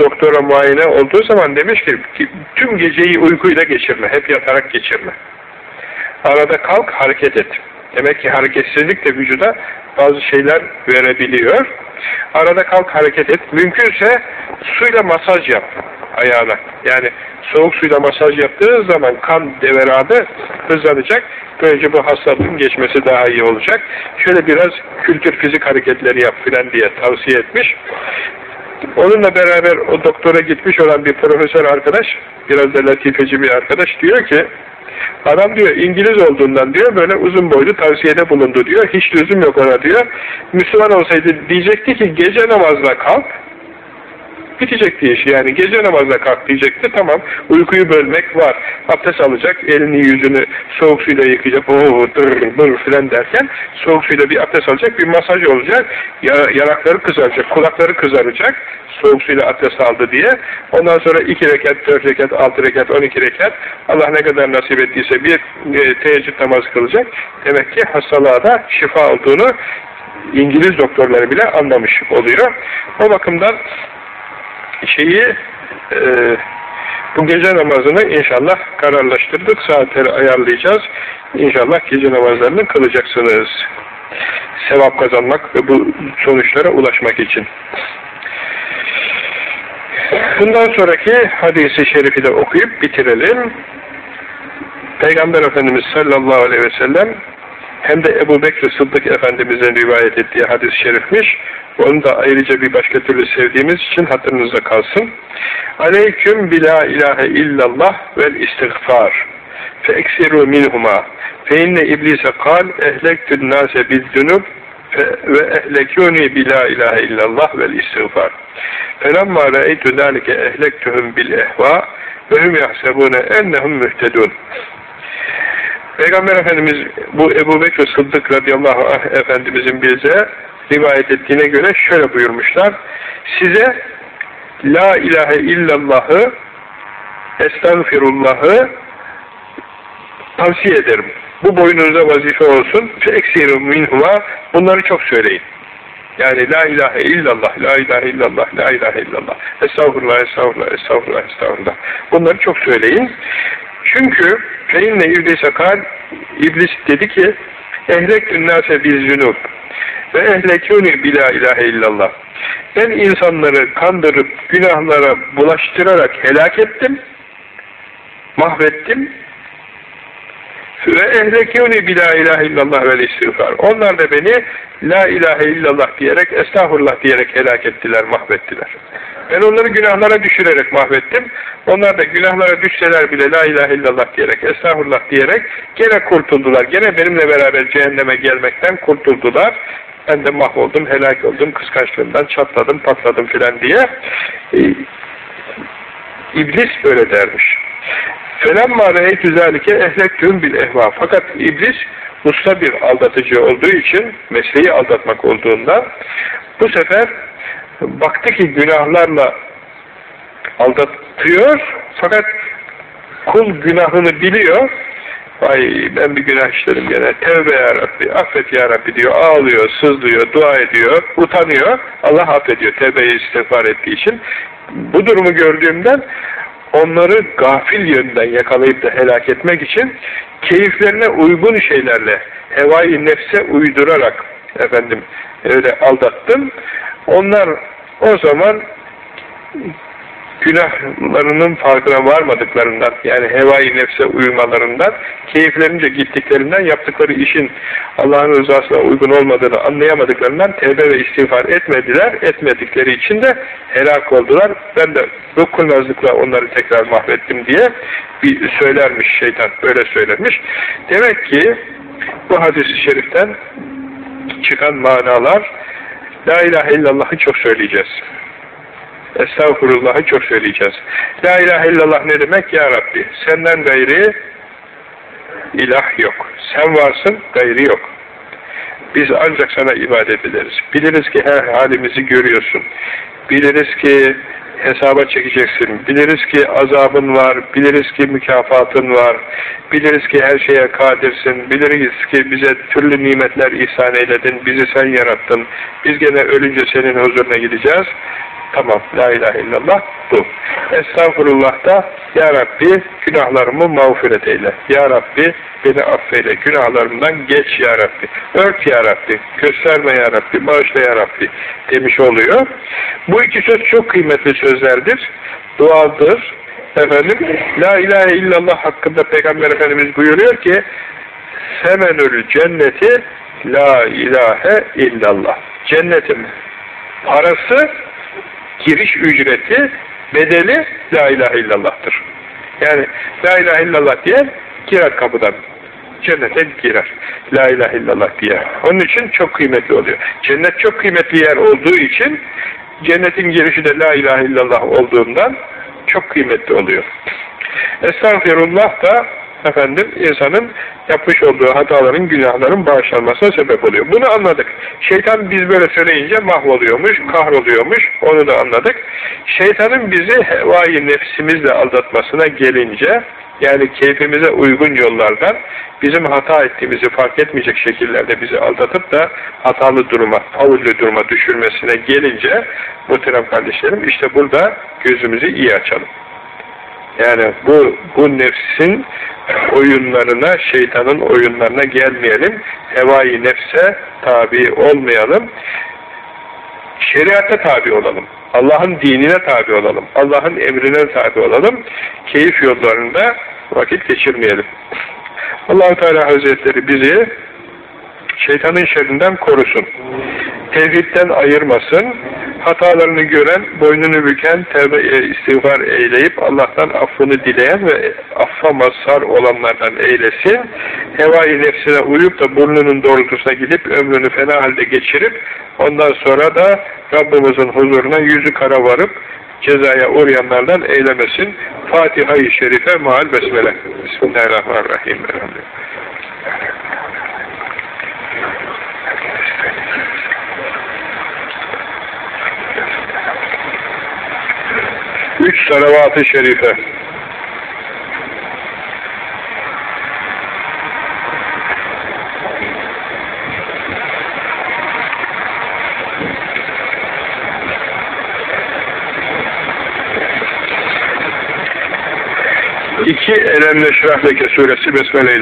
doktora muayene olduğu zaman demiş ki tüm geceyi uykuyla geçirme. Hep yatarak geçirme. Arada kalk hareket et. Demek ki hareketsizlik de vücuda bazı şeyler verebiliyor. Arada kalk hareket et. Mümkünse suyla masaj yap ayağına. Yani soğuk suyla masaj yaptığı zaman kan deveradı hızlanacak. Böylece bu hastalığın geçmesi daha iyi olacak. Şöyle biraz kültür fizik hareketleri yap filan diye tavsiye etmiş. Onunla beraber o doktora gitmiş olan bir profesör arkadaş, biraz da latifeci bir arkadaş diyor ki Adam diyor İngiliz olduğundan diyor böyle uzun boylu tavsiyede bulundu diyor. Hiç lüzum yok ona diyor. Müslüman olsaydı diyecekti ki gece namazına kalk. Bitecekti işi yani. Gece namazına kalk diyecekti. Tamam. Uykuyu bölmek var. Abdest alacak. Elini yüzünü soğuk suyla yıkayacak. Oo dır dır filan derken soğuk suyla bir abdest alacak. Bir masaj olacak. Yanakları kızaracak. Kulakları kızaracak soğuk suyla abdest aldı diye. Ondan sonra iki rekat, dört rekat, altı rekat, on iki rekat Allah ne kadar nasip ettiyse bir e, teheccüd namazı kılacak. Demek ki hastalığa da şifa olduğunu İngiliz doktorları bile anlamış oluyor. O bakımdan şeyi e, bu gece namazını inşallah kararlaştırdık. Saatleri ayarlayacağız. İnşallah gece namazlarını kılacaksınız. Sevap kazanmak ve bu sonuçlara ulaşmak için. Bundan sonraki hadisi şerifi de okuyup bitirelim. Peygamber Efendimiz sallallahu aleyhi ve sellem hem de Ebu Bekir Sıddık Efendimiz'in rivayet ettiği hadis-i şerifmiş. Onu da ayrıca bir başka türlü sevdiğimiz için hatırınızda kalsın. Aleyküm bila ilahe illallah vel istiğfar fe eksiru minhuma fe inne iblise kal ehlektün nase bizzünub ve ehlekûni bila ilahe illallah vel istiğfar. Felemma re'eytü zâlike ehlektühüm bil ehvâ ve hum yahsebûne ennehum mühtedûn. Peygamber Efendimiz bu Ebu Bekir Sıddık radıyallahu anh Efendimizin bize rivayet ettiğine göre şöyle buyurmuşlar. Size La ilahe illallahı Estağfirullah'ı tavsiye ederim. Bu boyununuza vazife olsun. Feksiru minhuma bunları çok söyleyin. Yani la ilahe illallah, la ilahe illallah, la ilahe illallah. Estağfurullah, estağfurullah, estağfurullah, estağfurullah. Bunları çok söyleyin. Çünkü feinne iblise kal, iblis dedi ki ehlektün nase biz zünub ve ehlekûnü bila ilahe illallah. Ben insanları kandırıp günahlara bulaştırarak helak ettim, mahvettim ve ehlekûni bila ilahe illallah vel istiğfar. Onlar da beni la ilahe illallah diyerek, estağfurullah diyerek helak ettiler, mahvettiler. Ben onları günahlara düşürerek mahvettim. Onlar da günahlara düşseler bile la ilahe illallah diyerek, estağfurullah diyerek gene kurtuldular. Gene benimle beraber cehenneme gelmekten kurtuldular. Ben de mahvoldum, helak oldum, kıskançlığımdan çatladım, patladım filan diye. Ee, İblis böyle dermiş. فَلَمَّا رَيْتُ ذَٰلِكَ اَهْلَكْتُمْ بِالْاَهْوَى Fakat iblis usta bir aldatıcı olduğu için, mesleği aldatmak olduğunda bu sefer baktı ki günahlarla aldatıyor fakat kul günahını biliyor Ay ben bir günah işledim gene. Tevbe ya Rabbi, affet ya diyor. Ağlıyor, sızlıyor, dua ediyor, utanıyor. Allah affediyor tevbeyi istiğfar ettiği için. Bu durumu gördüğümden onları gafil yönden yakalayıp da helak etmek için keyiflerine uygun şeylerle hevai nefse uydurarak efendim öyle aldattım. Onlar o zaman günahlarının farkına varmadıklarından, yani hevai nefse uymalarından, keyiflerince gittiklerinden, yaptıkları işin Allah'ın rızasına uygun olmadığını anlayamadıklarından tevbe ve istiğfar etmediler, etmedikleri için de helak oldular. Ben de bu kurnazlıkla onları tekrar mahvettim diye bir söylermiş şeytan, böyle söylemiş. Demek ki bu hadis-i şeriften çıkan manalar La ilahe illallah'ı çok söyleyeceğiz. Estağfurullah'ı çok söyleyeceğiz. La ilahe illallah ne demek? Ya Rabbi senden gayri ilah yok. Sen varsın, gayri yok. Biz ancak sana ibadet ederiz. Biliriz ki her halimizi görüyorsun. Biliriz ki hesaba çekeceksin. Biliriz ki azabın var, biliriz ki mükafatın var, biliriz ki her şeye kadirsin, biliriz ki bize türlü nimetler ihsan eyledin, bizi sen yarattın, biz gene ölünce senin huzuruna gideceğiz. Tamam, la ilahe illallah bu. Estağfurullah da, Ya Rabbi günahlarımı mağfiret eyle. Ya Rabbi beni affeyle, günahlarımdan geç Ya Rabbi. Ört Ya Rabbi, gösterme Ya Rabbi, bağışla Ya Rabbi demiş oluyor. Bu iki söz çok kıymetli sözlerdir. Duadır. Efendim, La ilahe illallah hakkında Peygamber Efendimiz buyuruyor ki, Semenül cenneti La ilahe illallah. Cennetin parası giriş ücreti, bedeli La ilahe illallah'tır. Yani La ilahe illallah diye girer kapıdan. Cennete girer. La ilahe illallah diye. Onun için çok kıymetli oluyor. Cennet çok kıymetli yer olduğu için cennetin girişi de La ilahe illallah olduğundan çok kıymetli oluyor. Estağfirullah da efendim insanın yapmış olduğu hataların, günahların bağışlanmasına sebep oluyor. Bunu anladık. Şeytan biz böyle söyleyince mahvoluyormuş, kahroluyormuş. Onu da anladık. Şeytanın bizi hevai nefsimizle aldatmasına gelince yani keyfimize uygun yollardan bizim hata ettiğimizi fark etmeyecek şekillerde bizi aldatıp da hatalı duruma, favullü duruma düşürmesine gelince muhterem kardeşlerim işte burada gözümüzü iyi açalım. Yani bu, bu nefsin oyunlarına, şeytanın oyunlarına gelmeyelim. Hevai nefse tabi olmayalım. Şeriata tabi olalım. Allah'ın dinine tabi olalım. Allah'ın emrine tabi olalım. Keyif yollarında vakit geçirmeyelim. allah Teala Hazretleri bizi şeytanın şerrinden korusun. Tevhidden ayırmasın. Hatalarını gören, boynunu büken, tevbe e, istiğfar eyleyip Allah'tan affını dileyen ve affa mazhar olanlardan eylesin. Hevai nefsine uyup da burnunun doğrultusuna gidip ömrünü fena halde geçirip ondan sonra da Rabbimizin huzuruna yüzü kara varıp cezaya uğrayanlardan eylemesin. Fatiha-i Şerife maal besmele. Bismillahirrahmanirrahim. Elhamdülillah. Üç salavat-ı şerife. İki Elemle Şirah Leke suresi Besmele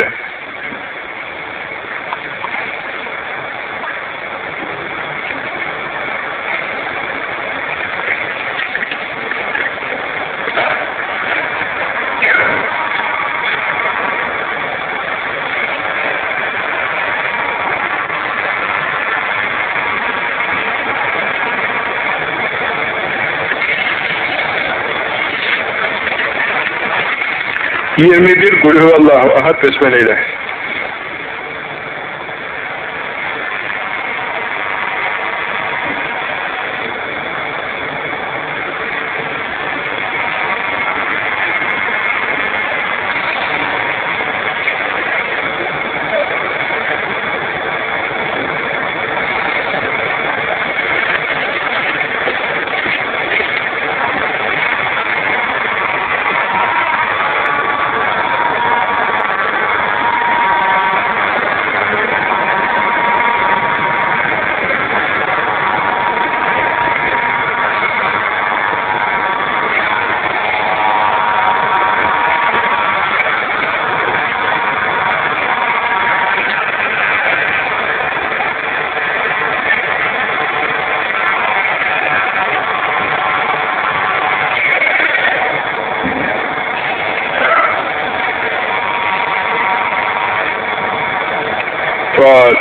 21 Kulhuvallahu Ahad Besmele ile.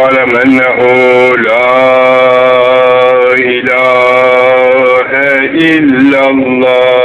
واعلم أنه لا إله إلا الله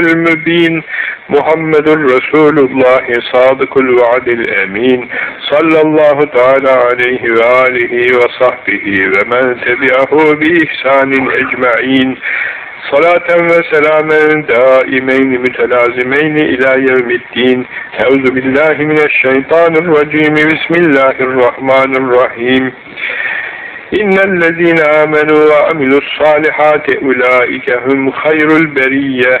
المبين محمد رسول الله صادق الوعد الأمين صلى الله تعالى عليه وآله وصحبه ومن تبعه بإحسان أجمعين صلاة وسلاما دائمين متلازمين إلى يوم الدين أعوذ بالله من الشيطان الرجيم بسم الله الرحمن الرحيم إن الذين آمنوا وعملوا الصالحات أولئك هم خير البرية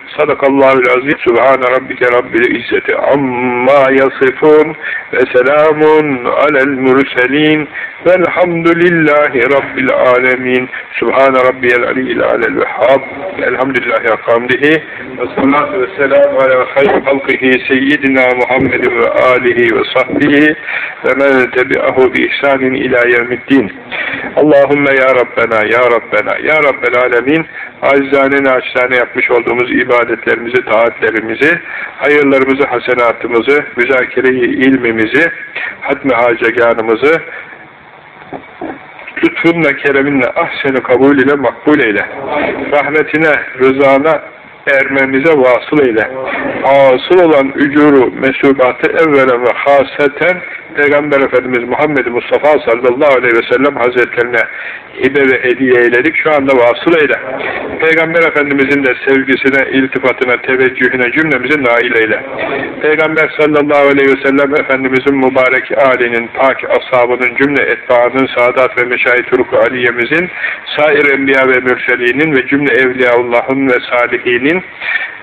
Sadakallahul azim. Subhan rabbike rabbil izzeti amma yasifun ve selamun alel murselin velhamdülillahi rabbil alemin. Subhan rabbiyel aliyyil alel vehhab. Elhamdülillahi hakamdihi. Ve salatu ve selamu ala hayr halkihi seyyidina Muhammedin ve alihi ve sahbihi ve men tebi'ahu bi ihsanin ila yevmiddin. Allahümme ya Rabbena, ya Rabbena, ya Rabbel alemin. Acizane naçizane yapmış olduğumuz ibadet ibadetlerimizi, taatlerimizi, hayırlarımızı, hasenatımızı, müzakere-i ilmimizi, hatmi haceganımızı lütfunla, kereminle, ahseni kabul ile makbul eyle. Rahmetine, rızana ermemize vasıl eyle. Asıl olan ücuru, mesubatı evvelen ve haseten Peygamber Efendimiz Muhammed Mustafa sallallahu aleyhi ve sellem hazretlerine hibe ve hediye eyledik. Şu anda vasıl eyle. Peygamber Efendimizin de sevgisine, iltifatına, teveccühüne cümlemizi nail eyle. Peygamber sallallahu aleyhi ve sellem Efendimizin mübarek âlinin, pak ashabının, cümle etbaının, saadat ve meşahit ruku aliyemizin, sair enbiya ve mürselinin ve cümle evliyaullahın ve salihinin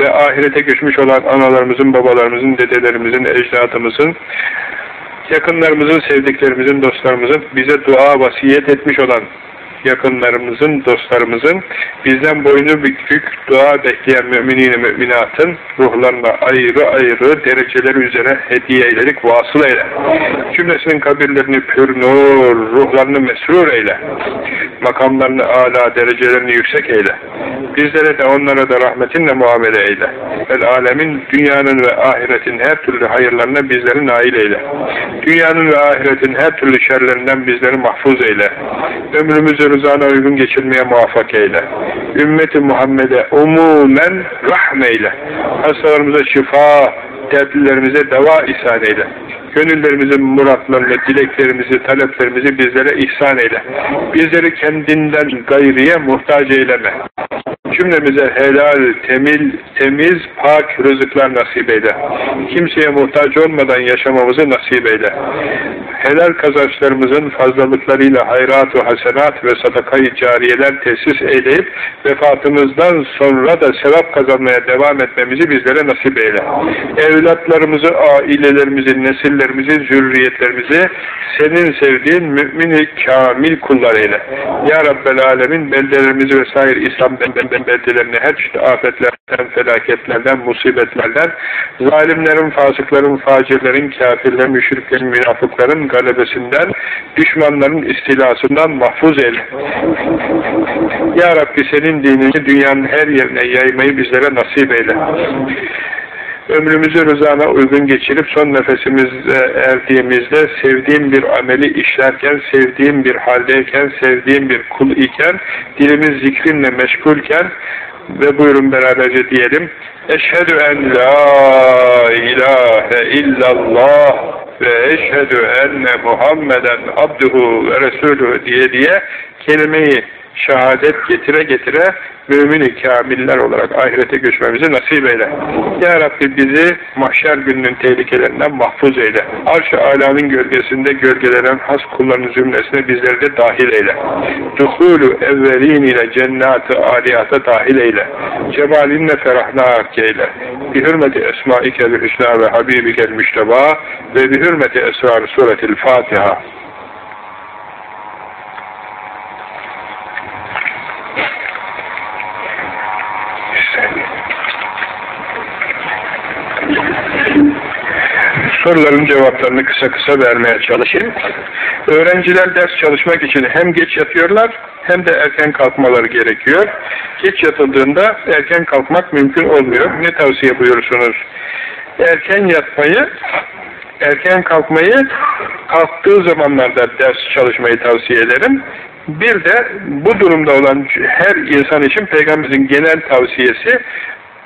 ve ahirete göçmüş olan analarımızın, babalarımızın, dedelerimizin, ecdadımızın, yakınlarımızın, sevdiklerimizin, dostlarımızın bize dua vasiyet etmiş olan yakınlarımızın, dostlarımızın bizden boynu bükük dua bekleyen müminin müminatın ruhlarına ayrı ayrı dereceleri üzere hediye eyledik, vasıl eyle. Cümlesinin kabirlerini pür nur, ruhlarını mesrur eyle. Makamlarını âlâ, derecelerini yüksek eyle. Bizlere de onlara da rahmetinle muamele eyle. El alemin dünyanın ve ahiretin her türlü hayırlarına bizleri nail eyle. Dünyanın ve ahiretin her türlü şerlerinden bizleri mahfuz eyle. Ömrümüzü rızana uygun geçirmeye muvaffak eyle. Ümmeti Muhammed'e umumen rahmeyle. Hastalarımıza şifa, dertlilerimize deva ihsan eyle. Gönüllerimizin muratlarını, dileklerimizi, taleplerimizi bizlere ihsan eyle. Bizleri kendinden gayriye muhtaç eyleme. Cümlemize helal, temil, temiz, pak rızıklar nasip eyle. Kimseye muhtaç olmadan yaşamamızı nasip eyle. Helal kazançlarımızın fazlalıklarıyla hayrat-ı hasenat ve sadakayı cariyeler tesis eyleyip vefatımızdan sonra da sevap kazanmaya devam etmemizi bizlere nasip eyle. Evlatlarımızı, ailelerimizi, nesillerimizi, zürriyetlerimizi senin sevdiğin mümin kamil kullar. Ya Rabbel Alemin beldelerimizi vesaire İslam beldelerini her çeşit afetlerden, felaketlerden, musibetlerden, zalimlerin, fasıkların, facirlerin, kafirlerin, müşriklerin, münafıkların galebesinden, düşmanların istilasından mahfuz eyle. Ya Rabbi senin dinini dünyanın her yerine yaymayı bizlere nasip eyle. Ömrümüzü rızana uygun geçirip son nefesimizde erdiğimizde sevdiğim bir ameli işlerken, sevdiğim bir haldeyken, sevdiğim bir kul iken, dilimiz zikrinle meşgulken ve buyurun beraberce diyelim Eşhedü en la ilahe illallah ve eşhedü enne Muhammeden abduhu ve resulü diye diye kelimeyi şehadet getire getire mümin-i kamiller olarak ahirete göçmemizi nasip eyle. Ya Rabbi bizi mahşer gününün tehlikelerinden mahfuz eyle. Arş-ı alanın gölgesinde gölgelenen has kulların zümresine bizleri de dahil eyle. Duhulu evvelin ile cennet-i aliyata dahil eyle. Cemalinle ferahnak eyle. Bi hürmeti esmaikel hüsna ve habibikel müşteba ve bi hürmeti esrar suretil Fatiha. Soruların cevaplarını kısa kısa vermeye çalışayım. Öğrenciler ders çalışmak için hem geç yatıyorlar hem de erken kalkmaları gerekiyor. Geç yatıldığında erken kalkmak mümkün olmuyor. Ne tavsiye buyurursunuz? Erken yatmayı, erken kalkmayı kalktığı zamanlarda ders çalışmayı tavsiye ederim. Bir de bu durumda olan her insan için Peygamberimizin genel tavsiyesi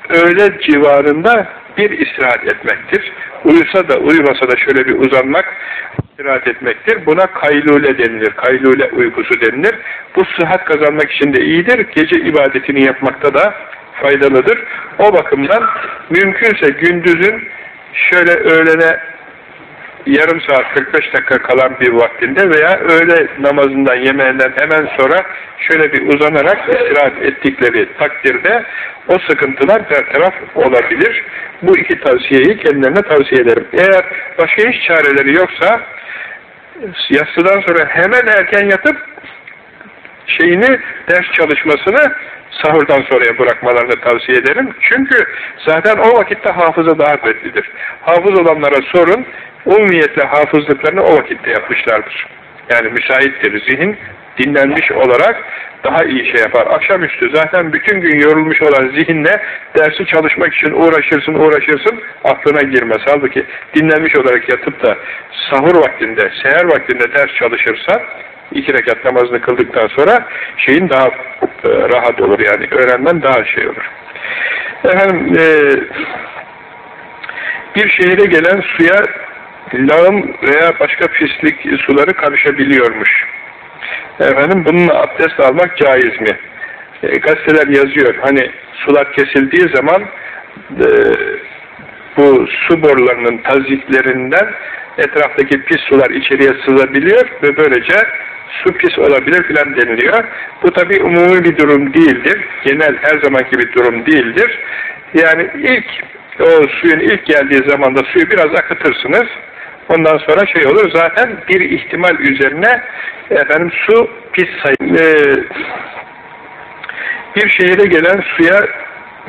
öğle civarında bir istirahat etmektir. Uyusa da uyumasa da şöyle bir uzanmak, istirahat etmektir. Buna kaylule denilir. Kaylule uykusu denilir. Bu sıhhat kazanmak için de iyidir. Gece ibadetini yapmakta da faydalıdır. O bakımdan mümkünse gündüzün şöyle öğlene yarım saat 45 dakika kalan bir vaktinde veya öğle namazından yemeğinden hemen sonra şöyle bir uzanarak istirahat ettikleri takdirde o sıkıntılar bertaraf olabilir. Bu iki tavsiyeyi kendilerine tavsiye ederim. Eğer başka hiç çareleri yoksa yatsıdan sonra hemen erken yatıp şeyini, ders çalışmasını sahurdan sonraya bırakmalarını tavsiye ederim. Çünkü zaten o vakitte hafıza daha kuvvetlidir. Hafız olanlara sorun, umumiyetle hafızlıklarını o vakitte yapmışlardır. Yani müsaittir zihin, dinlenmiş olarak daha iyi şey yapar. Akşamüstü zaten bütün gün yorulmuş olan zihinle dersi çalışmak için uğraşırsın uğraşırsın aklına girmez. Halbuki dinlenmiş olarak yatıp da sahur vaktinde, seher vaktinde ders çalışırsan iki rekat namazını kıldıktan sonra şeyin daha e, rahat olur yani öğrenmen daha şey olur. Efendim e, bir şehire gelen suya lağım veya başka pislik suları karışabiliyormuş. Efendim bununla abdest almak caiz mi? E, gazeteler yazıyor. Hani sular kesildiği zaman e, bu su borularının taziklerinden etraftaki pis sular içeriye sızabiliyor ve böylece su pis olabilir filan deniliyor. Bu tabi umumi bir durum değildir. Genel her zamanki bir durum değildir. Yani ilk o suyun ilk geldiği zamanda suyu biraz akıtırsınız. Ondan sonra şey olur zaten bir ihtimal üzerine efendim su pis sayın. Ee, bir şehire gelen suya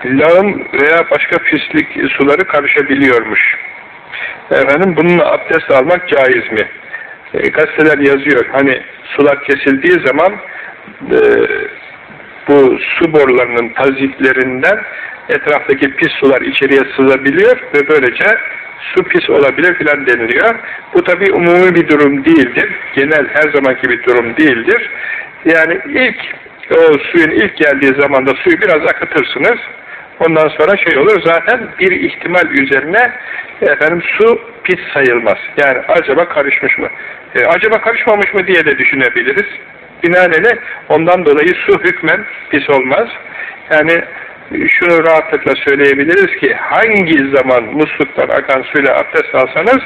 lağım veya başka pislik suları karışabiliyormuş. Efendim bununla abdest almak caiz mi? E, gazeteler yazıyor. Hani sular kesildiği zaman e, bu su borularının taziklerinden etraftaki pis sular içeriye sızabiliyor ve böylece su pis olabilir filan deniliyor. Bu tabi umumi bir durum değildir. Genel her zamanki bir durum değildir. Yani ilk o suyun ilk geldiği zamanda suyu biraz akıtırsınız. Ondan sonra şey olur zaten bir ihtimal üzerine efendim su pis sayılmaz. Yani acaba karışmış mı? E, acaba karışmamış mı diye de düşünebiliriz. Binaenaleyh ondan dolayı su hükmen pis olmaz. Yani şunu rahatlıkla söyleyebiliriz ki hangi zaman musluktan akan suyla abdest alsanız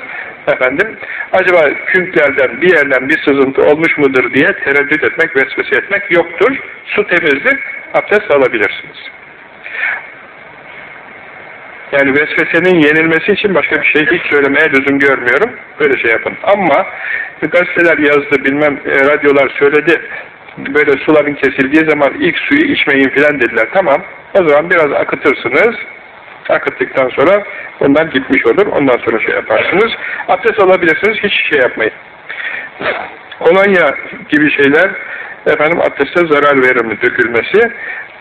efendim acaba künklerden bir yerden bir sızıntı olmuş mudur diye tereddüt etmek, vesvese etmek yoktur. Su temizdir, abdest alabilirsiniz. Yani vesvesenin yenilmesi için başka bir şey hiç söylemeye lüzum görmüyorum. Böyle şey yapın. Ama gazeteler yazdı, bilmem e, radyolar söyledi. Böyle suların kesildiği zaman ilk suyu içmeyin filan dediler. Tamam. O zaman biraz akıtırsınız. Akıttıktan sonra ondan gitmiş olur. Ondan sonra şey yaparsınız. Abdest alabilirsiniz. Hiç şey yapmayın. Kolonya gibi şeyler efendim abdeste zarar verir mi dökülmesi?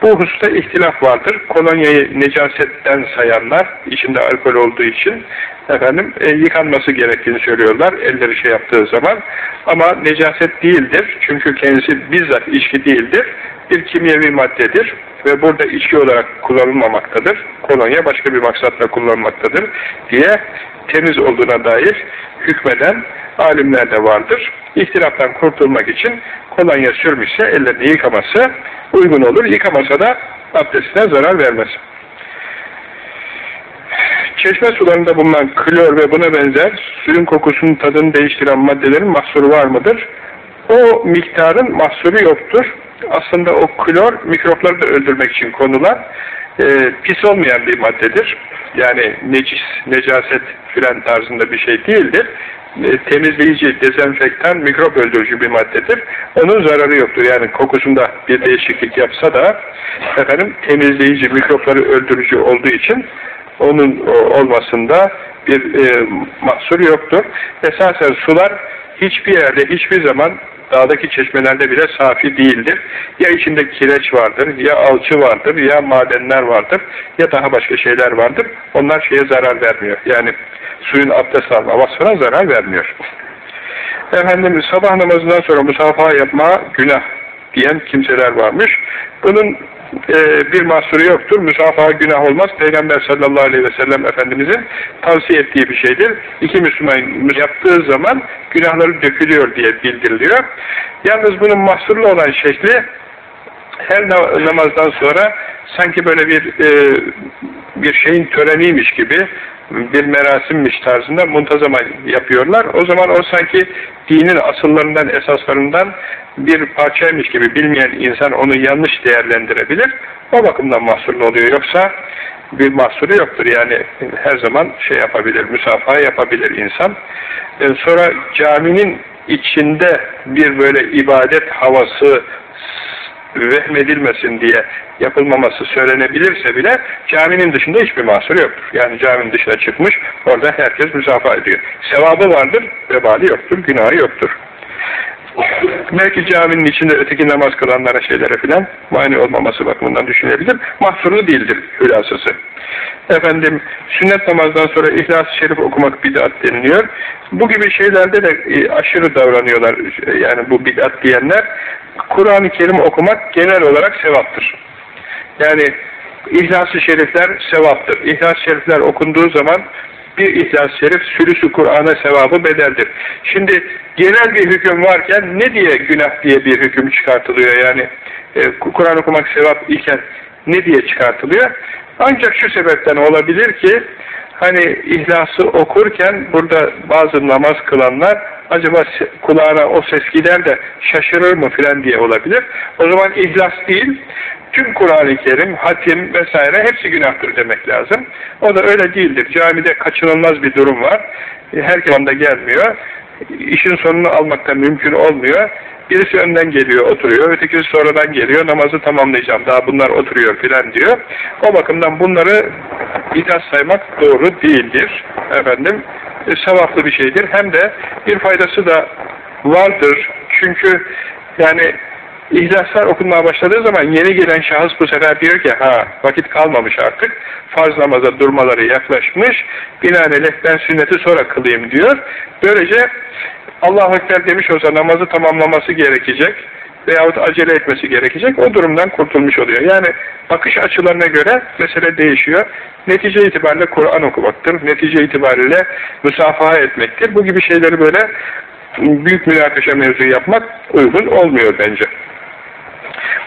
Bu hususta ihtilaf vardır. Kolonyayı necasetten sayanlar, içinde alkol olduğu için efendim e, yıkanması gerektiğini söylüyorlar elleri şey yaptığı zaman. Ama necaset değildir. Çünkü kendisi bizzat içki değildir. Bir kimyevi maddedir ve burada içki olarak kullanılmamaktadır. Kolonya başka bir maksatla kullanılmaktadır diye temiz olduğuna dair hükmeden alimler de vardır. İhtilaftan kurtulmak için kolonya sürmüşse ellerini yıkaması uygun olur. Yıkamasa da abdestine zarar vermez. Çeşme sularında bulunan klor ve buna benzer suyun kokusunun tadını değiştiren maddelerin mahsuru var mıdır? O miktarın mahsuru yoktur. Aslında o klor mikropları da öldürmek için konulan e, pis olmayan bir maddedir. Yani necis, necaset filan tarzında bir şey değildir. E, temizleyici, dezenfektan, mikrop öldürücü bir maddedir. Onun zararı yoktur. Yani kokusunda bir değişiklik yapsa da efendim temizleyici, mikropları öldürücü olduğu için onun olmasında bir e, mahsur yoktur. Esasen sular hiçbir yerde, hiçbir zaman dağdaki çeşmelerde bile safi değildir. Ya içinde kireç vardır, ya alçı vardır, ya madenler vardır, ya daha başka şeyler vardır. Onlar şeye zarar vermiyor. Yani suyun abdest alma vasfına zarar vermiyor. Efendim sabah namazından sonra musafaha yapma günah diyen kimseler varmış. Bunun e, bir mahsuru yoktur. Müsafaha günah olmaz. Peygamber sallallahu aleyhi ve sellem Efendimizin tavsiye ettiği bir şeydir. İki Müslüman yaptığı zaman günahları dökülüyor diye bildiriliyor. Yalnız bunun mahsurlu olan şekli her namazdan sonra sanki böyle bir e, bir şeyin töreniymiş gibi bir merasimmiş tarzında muntazama yapıyorlar. O zaman o sanki dinin asıllarından, esaslarından bir parçaymış gibi bilmeyen insan onu yanlış değerlendirebilir. O bakımdan mahsurlu oluyor. Yoksa bir mahsuru yoktur. Yani her zaman şey yapabilir, müsafaha yapabilir insan. E, sonra caminin içinde bir böyle ibadet havası vehmedilmesin diye yapılmaması söylenebilirse bile caminin dışında hiçbir mahsur yoktur. Yani caminin dışına çıkmış, orada herkes müsafaha ediyor. Sevabı vardır, vebali yoktur, günahı yoktur. Belki caminin içinde öteki namaz kılanlara şeylere filan mani olmaması bakımından düşünebilir. Mahsuru değildir hülasası. Efendim sünnet namazdan sonra İhlas-ı Şerif okumak bid'at deniliyor. Bu gibi şeylerde de e, aşırı davranıyorlar. Yani bu bid'at diyenler. Kur'an-ı Kerim okumak genel olarak sevaptır. Yani İhlas-ı Şerifler sevaptır. İhlas-ı Şerifler okunduğu zaman bir İhlas-ı Şerif sürüsü Kur'an'a sevabı bedeldir. Şimdi genel bir hüküm varken ne diye günah diye bir hüküm çıkartılıyor yani e, Kur'an okumak sevap iken ne diye çıkartılıyor? Ancak şu sebepten olabilir ki hani ihlası okurken burada bazı namaz kılanlar acaba kulağına o ses gider de şaşırır mı filan diye olabilir. O zaman ihlas değil, tüm Kur'an-ı Kerim, hatim vesaire hepsi günahtır demek lazım. O da öyle değildir. Camide kaçınılmaz bir durum var. Herkes anda gelmiyor. İşin sonunu almakta mümkün olmuyor. Birisi önden geliyor, oturuyor, ötekisi sonradan geliyor, namazı tamamlayacağım, daha bunlar oturuyor filan diyor. O bakımdan bunları bidat saymak doğru değildir. Efendim, e, sevaplı bir şeydir. Hem de bir faydası da vardır. Çünkü yani İhlaslar okunmaya başladığı zaman yeni gelen şahıs bu sefer diyor ki ha vakit kalmamış artık farz namaza durmaları yaklaşmış binaenaleyh ben sünneti sonra kılayım diyor. Böylece Allah-u Ekber demiş olsa namazı tamamlaması gerekecek veyahut acele etmesi gerekecek. O durumdan kurtulmuş oluyor. Yani bakış açılarına göre mesele değişiyor. Netice itibariyle Kur'an okumaktır. Netice itibariyle müsafaha etmektir. Bu gibi şeyleri böyle büyük münakaşa mevzu yapmak uygun olmuyor bence.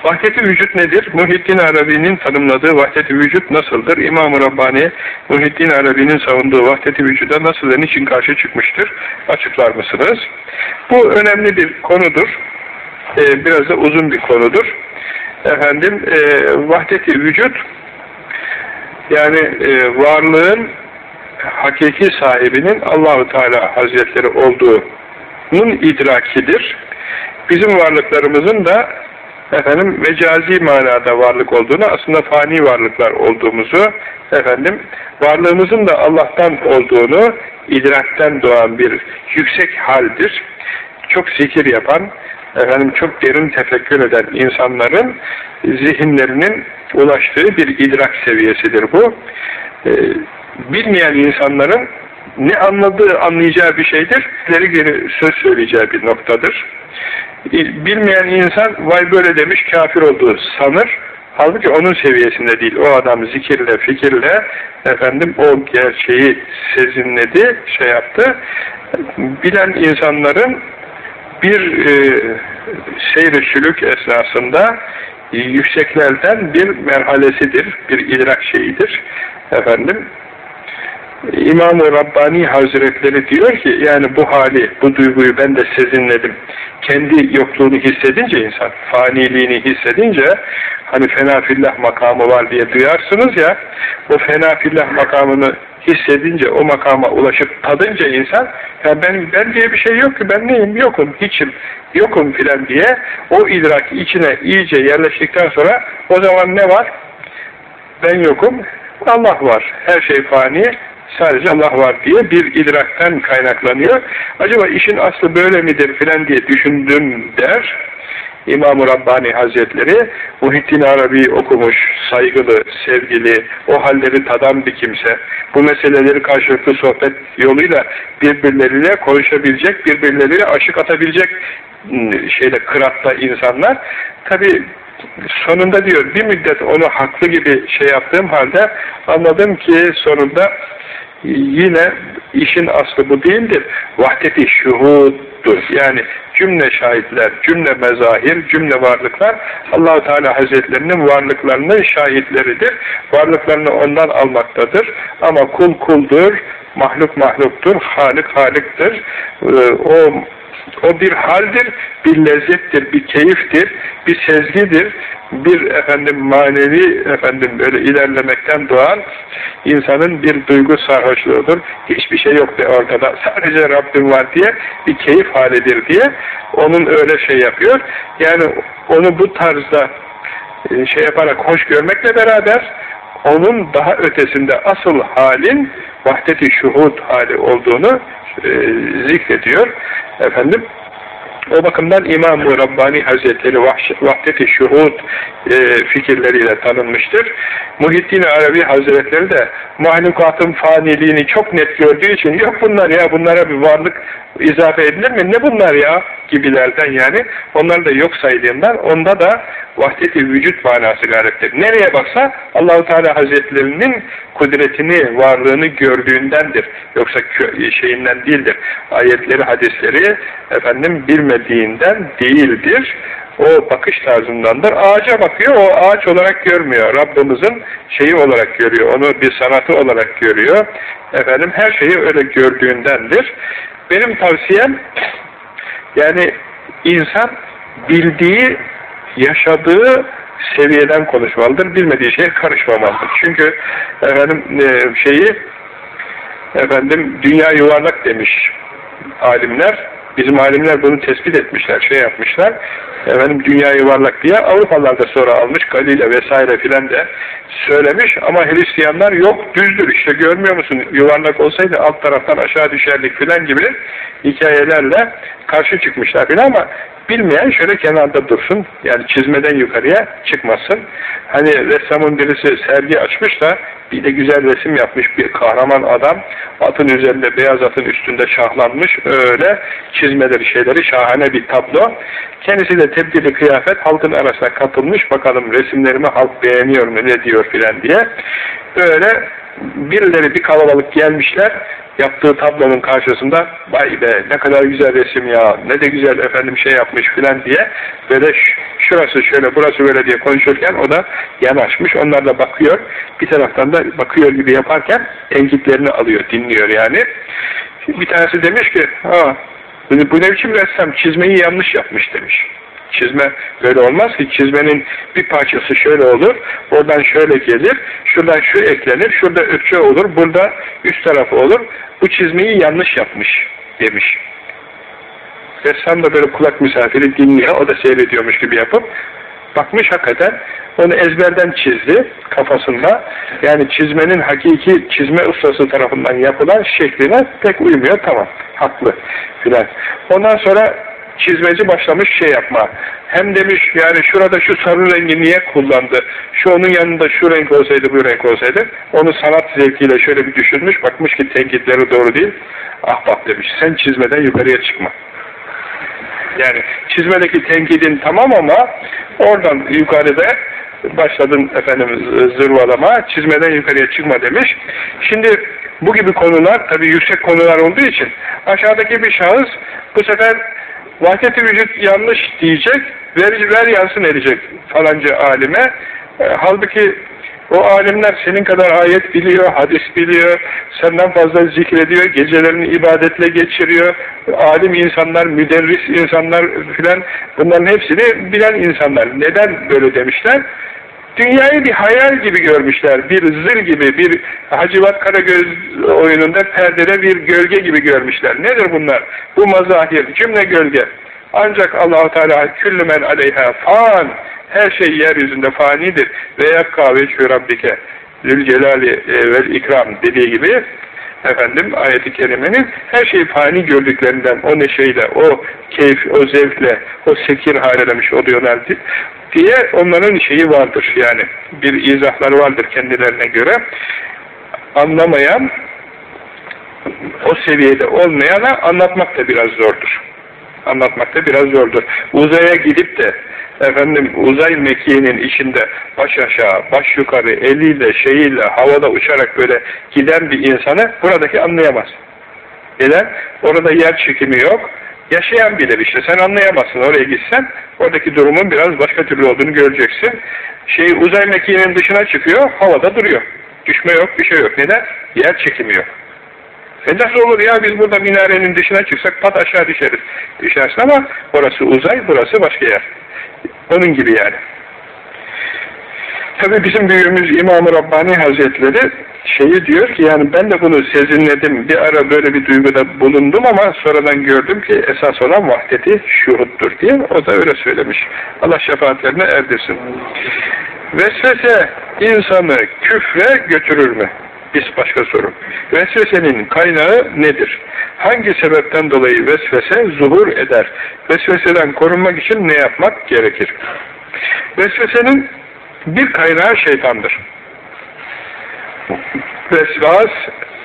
Vahdet-i vücut nedir? Muhittin Arabi'nin tanımladığı vahdet-i vücut nasıldır? İmam-ı Rabbani Muhittin Arabi'nin savunduğu vahdet-i vücuda nasıl ve niçin karşı çıkmıştır? Açıklar mısınız? Bu önemli bir konudur. Ee, biraz da uzun bir konudur. Efendim, e, vahdet-i vücut yani e, varlığın hakiki sahibinin Allahu Teala Hazretleri olduğunun idrakidir. Bizim varlıklarımızın da efendim mecazi manada varlık olduğunu, aslında fani varlıklar olduğumuzu, efendim varlığımızın da Allah'tan olduğunu idrakten doğan bir yüksek haldir. Çok zikir yapan, efendim çok derin tefekkür eden insanların zihinlerinin ulaştığı bir idrak seviyesidir bu. Ee, bilmeyen insanların ne anladığı, anlayacağı bir şeydir, geri söz söyleyeceği bir noktadır. Bilmeyen insan, vay böyle demiş, kafir olduğu sanır. Halbuki onun seviyesinde değil. O adam zikirle, fikirle, efendim o gerçeği sezinledi, şey yaptı. Bilen insanların bir e, seyr sülük esnasında yükseklerden bir merhalesidir, bir idrak şeyidir. Efendim, İmam-ı Rabbani Hazretleri diyor ki, yani bu hali, bu duyguyu ben de sezinledim. Kendi yokluğunu hissedince insan, faniliğini hissedince, hani fenafillah makamı var diye duyarsınız ya, o fenafillah makamını hissedince, o makama ulaşıp tadınca insan, ya ben, ben diye bir şey yok ki, ben neyim, yokum, hiçim, yokum filan diye, o idrak içine iyice yerleştikten sonra, o zaman ne var? Ben yokum, Allah var, her şey fani, sadece Allah var diye bir idrakten kaynaklanıyor. Acaba işin aslı böyle midir filan diye düşündüm der. İmam-ı Rabbani Hazretleri Muhittin Arabi okumuş, saygılı, sevgili, o halleri tadan bir kimse. Bu meseleleri karşılıklı sohbet yoluyla birbirleriyle konuşabilecek, birbirleriyle aşık atabilecek ıı, şeyde kıratta insanlar. Tabi sonunda diyor bir müddet onu haklı gibi şey yaptığım halde anladım ki sonunda yine işin aslı bu değildir. Vahdeti şuhuddur. Yani cümle şahitler, cümle mezahir, cümle varlıklar allah Teala Hazretlerinin varlıklarının şahitleridir. Varlıklarını ondan almaktadır. Ama kul kuldur, mahluk mahluktur, halik haliktir. Ee, o o bir haldir, bir lezzettir, bir keyiftir, bir sezgidir, bir efendim manevi efendim böyle ilerlemekten doğan insanın bir duygu sarhoşluğudur. Hiçbir şey yok de ortada. Sadece Rabbim var diye bir keyif halidir diye onun öyle şey yapıyor. Yani onu bu tarzda e, şey yaparak hoş görmekle beraber onun daha ötesinde asıl halin vahdeti şuhud hali olduğunu e, zikrediyor. Efendim o bakımdan İmam-ı Rabbani Hazretleri vahdet-i şuhud e, fikirleriyle tanınmıştır. Muhittin Arabi Hazretleri de mahlukatın faniliğini çok net gördüğü için yok bunlar ya bunlara bir varlık izafe edilir mi? Ne bunlar ya? Gibilerden yani. Onlar da yok saydığından onda da vahdet-i vücut manası galiptir. Nereye baksa Allahu Teala Hazretlerinin kudretini, varlığını gördüğündendir. Yoksa şeyinden değildir. Ayetleri, hadisleri efendim bilmediğinden değildir. O bakış tarzındandır. Ağaca bakıyor, o ağaç olarak görmüyor. Rabbimizin şeyi olarak görüyor. Onu bir sanatı olarak görüyor. Efendim her şeyi öyle gördüğündendir. Benim tavsiyem yani insan bildiği, yaşadığı seviyeden konuşmalıdır. Bilmediği şeye karışmamalıdır. Çünkü efendim e, şeyi efendim dünya yuvarlak demiş alimler. Bizim alimler bunu tespit etmişler, şey yapmışlar. Efendim dünya yuvarlak diye Avrupalılar da sonra almış, Galile vesaire filan de söylemiş. Ama Hristiyanlar yok düzdür işte görmüyor musun? Yuvarlak olsaydı alt taraftan aşağı düşerdik filan gibi hikayelerle karşı çıkmışlar filan. Ama Bilmeyen şöyle kenarda dursun. Yani çizmeden yukarıya çıkmasın. Hani ressamın birisi sergi açmış da bir de güzel resim yapmış bir kahraman adam. Atın üzerinde, beyaz atın üstünde şahlanmış. Öyle çizmeleri, şeyleri şahane bir tablo. Kendisi de tebdili kıyafet halkın arasına katılmış. Bakalım resimlerimi halk beğeniyor mu, ne diyor filan diye. Böyle birileri bir kalabalık gelmişler yaptığı tablonun karşısında vay be ne kadar güzel resim ya ne de güzel efendim şey yapmış filan diye böyle şurası şöyle burası böyle diye konuşurken o da yanaşmış onlar da bakıyor. Bir taraftan da bakıyor gibi yaparken tenkitlerini alıyor dinliyor yani. Bir tanesi demiş ki ha bu ne biçim ressam çizmeyi yanlış yapmış demiş Çizme böyle olmaz ki. Çizmenin bir parçası şöyle olur, oradan şöyle gelir, şuradan şu eklenir, şurada ökçe olur, burada üst tarafı olur. Bu çizmeyi yanlış yapmış demiş. Ressam da böyle kulak misafiri dinliyor, o da seyrediyormuş gibi yapıp bakmış hakikaten onu ezberden çizdi kafasında. Yani çizmenin hakiki çizme ustası tarafından yapılan şekline pek uymuyor. Tamam, haklı filan. Ondan sonra çizmeci başlamış şey yapma. Hem demiş yani şurada şu sarı rengi niye kullandı? Şu onun yanında şu renk olsaydı bu renk olsaydı. Onu sanat zevkiyle şöyle bir düşünmüş. Bakmış ki tenkitleri doğru değil. Ah bak demiş sen çizmeden yukarıya çıkma. Yani çizmedeki tenkidin tamam ama oradan yukarıda başladın efendim zırvalama, çizmeden yukarıya çıkma demiş. Şimdi bu gibi konular tabi yüksek konular olduğu için aşağıdaki bir şahıs bu sefer Vahdet-i vücut yanlış diyecek, ver, ver yansın edecek falanca alime. E, halbuki o alimler senin kadar ayet biliyor, hadis biliyor, senden fazla zikrediyor, gecelerini ibadetle geçiriyor, alim insanlar, müderris insanlar filan bunların hepsini bilen insanlar. Neden böyle demişler? Dünyayı bir hayal gibi görmüşler, bir zır gibi, bir Hacivat Karagöz oyununda perdede bir gölge gibi görmüşler. Nedir bunlar? Bu mazahir, cümle gölge. Ancak allah Teala küllümen aleyha fan, her şey yeryüzünde fanidir. Ve yakka veçhü rabbike zülcelali e, vel ikram dediği gibi efendim ayeti kerimenin her şeyi fani gördüklerinden o neşeyle, o keyif, o zevkle, o sekir haledemiş oluyorlar diye onların şeyi vardır yani bir izahları vardır kendilerine göre anlamayan o seviyede olmayana anlatmak da biraz zordur anlatmak da biraz zordur uzaya gidip de efendim uzay mekiğinin içinde baş aşağı, baş yukarı, eliyle, şeyiyle, havada uçarak böyle giden bir insanı buradaki anlayamaz. Neden? Orada yer çekimi yok. Yaşayan bilir işte. Sen anlayamazsın. Oraya gitsen oradaki durumun biraz başka türlü olduğunu göreceksin. Şey uzay mekiğinin dışına çıkıyor, havada duruyor. Düşme yok, bir şey yok. Neden? Yer çekimi yok. E nasıl olur ya biz burada minarenin dışına çıksak pat aşağı düşeriz. Düşersin ama orası uzay, burası başka yer. Onun gibi yani. Tabi bizim büyüğümüz İmam-ı Rabbani Hazretleri şeyi diyor ki yani ben de bunu sezinledim. Bir ara böyle bir duyguda bulundum ama sonradan gördüm ki esas olan vahdeti şuhuttur diye. O da öyle söylemiş. Allah şefaatlerine erdirsin. Vesvese insanı küfre götürür mü? Biz başka soru. Vesvesenin kaynağı nedir? Hangi sebepten dolayı vesvese zuhur eder? Vesveseden korunmak için ne yapmak gerekir? Vesvesenin bir kaynağı şeytandır. Vesvas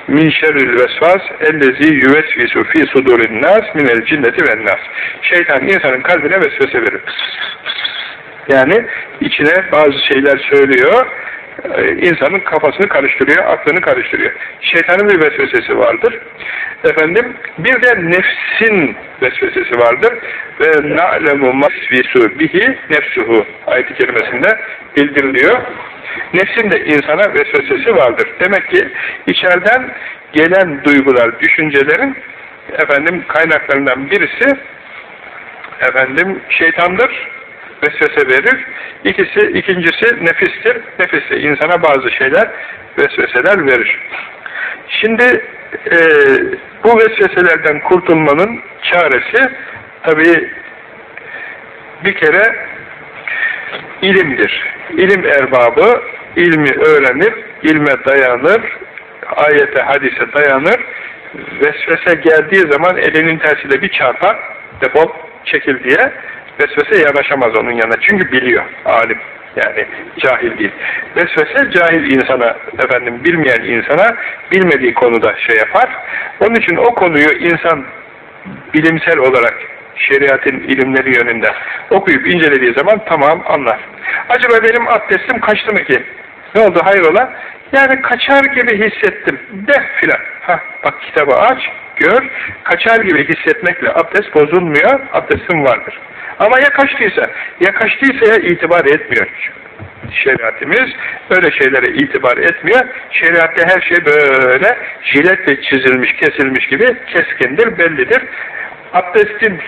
min şerril vesvas ellezi yüvesvisu fi sudurin nas minel cinneti ven nas. Şeytan insanın kalbine vesvese verir. Yani içine bazı şeyler söylüyor, insanın kafasını karıştırıyor, aklını karıştırıyor. Şeytanın bir vesvesesi vardır. Efendim, bir de nefsin vesvesesi vardır. Ve na'lemu masvisu bihi nefsuhu ayet-i kerimesinde bildiriliyor. Nefsin de insana vesvesesi vardır. Demek ki içeriden gelen duygular, düşüncelerin efendim kaynaklarından birisi efendim şeytandır vesvese verir. İkisi, ikincisi nefistir. Nefis insana bazı şeyler, vesveseler verir. Şimdi e, bu vesveselerden kurtulmanın çaresi tabi bir kere ilimdir. İlim erbabı ilmi öğrenir, ilme dayanır, ayete, hadise dayanır. Vesvese geldiği zaman elinin tersiyle bir çarpar, defol çekil diye vesvese yanaşamaz onun yanına. Çünkü biliyor, alim. Yani cahil değil. Vesvese cahil insana, efendim bilmeyen insana bilmediği konuda şey yapar. Onun için o konuyu insan bilimsel olarak şeriatın ilimleri yönünde okuyup incelediği zaman tamam anlar. Acaba benim abdestim kaçtı mı ki? Ne oldu hayrola? Yani kaçar gibi hissettim. De filan. Ha, bak kitabı aç, gör. Kaçar gibi hissetmekle abdest bozulmuyor, abdestim vardır. Ama ya kaçtıysa, ya itibar etmiyor. Şeriatimiz öyle şeylere itibar etmiyor. Şeriatte her şey böyle jiletle çizilmiş, kesilmiş gibi keskindir, bellidir. Abdestin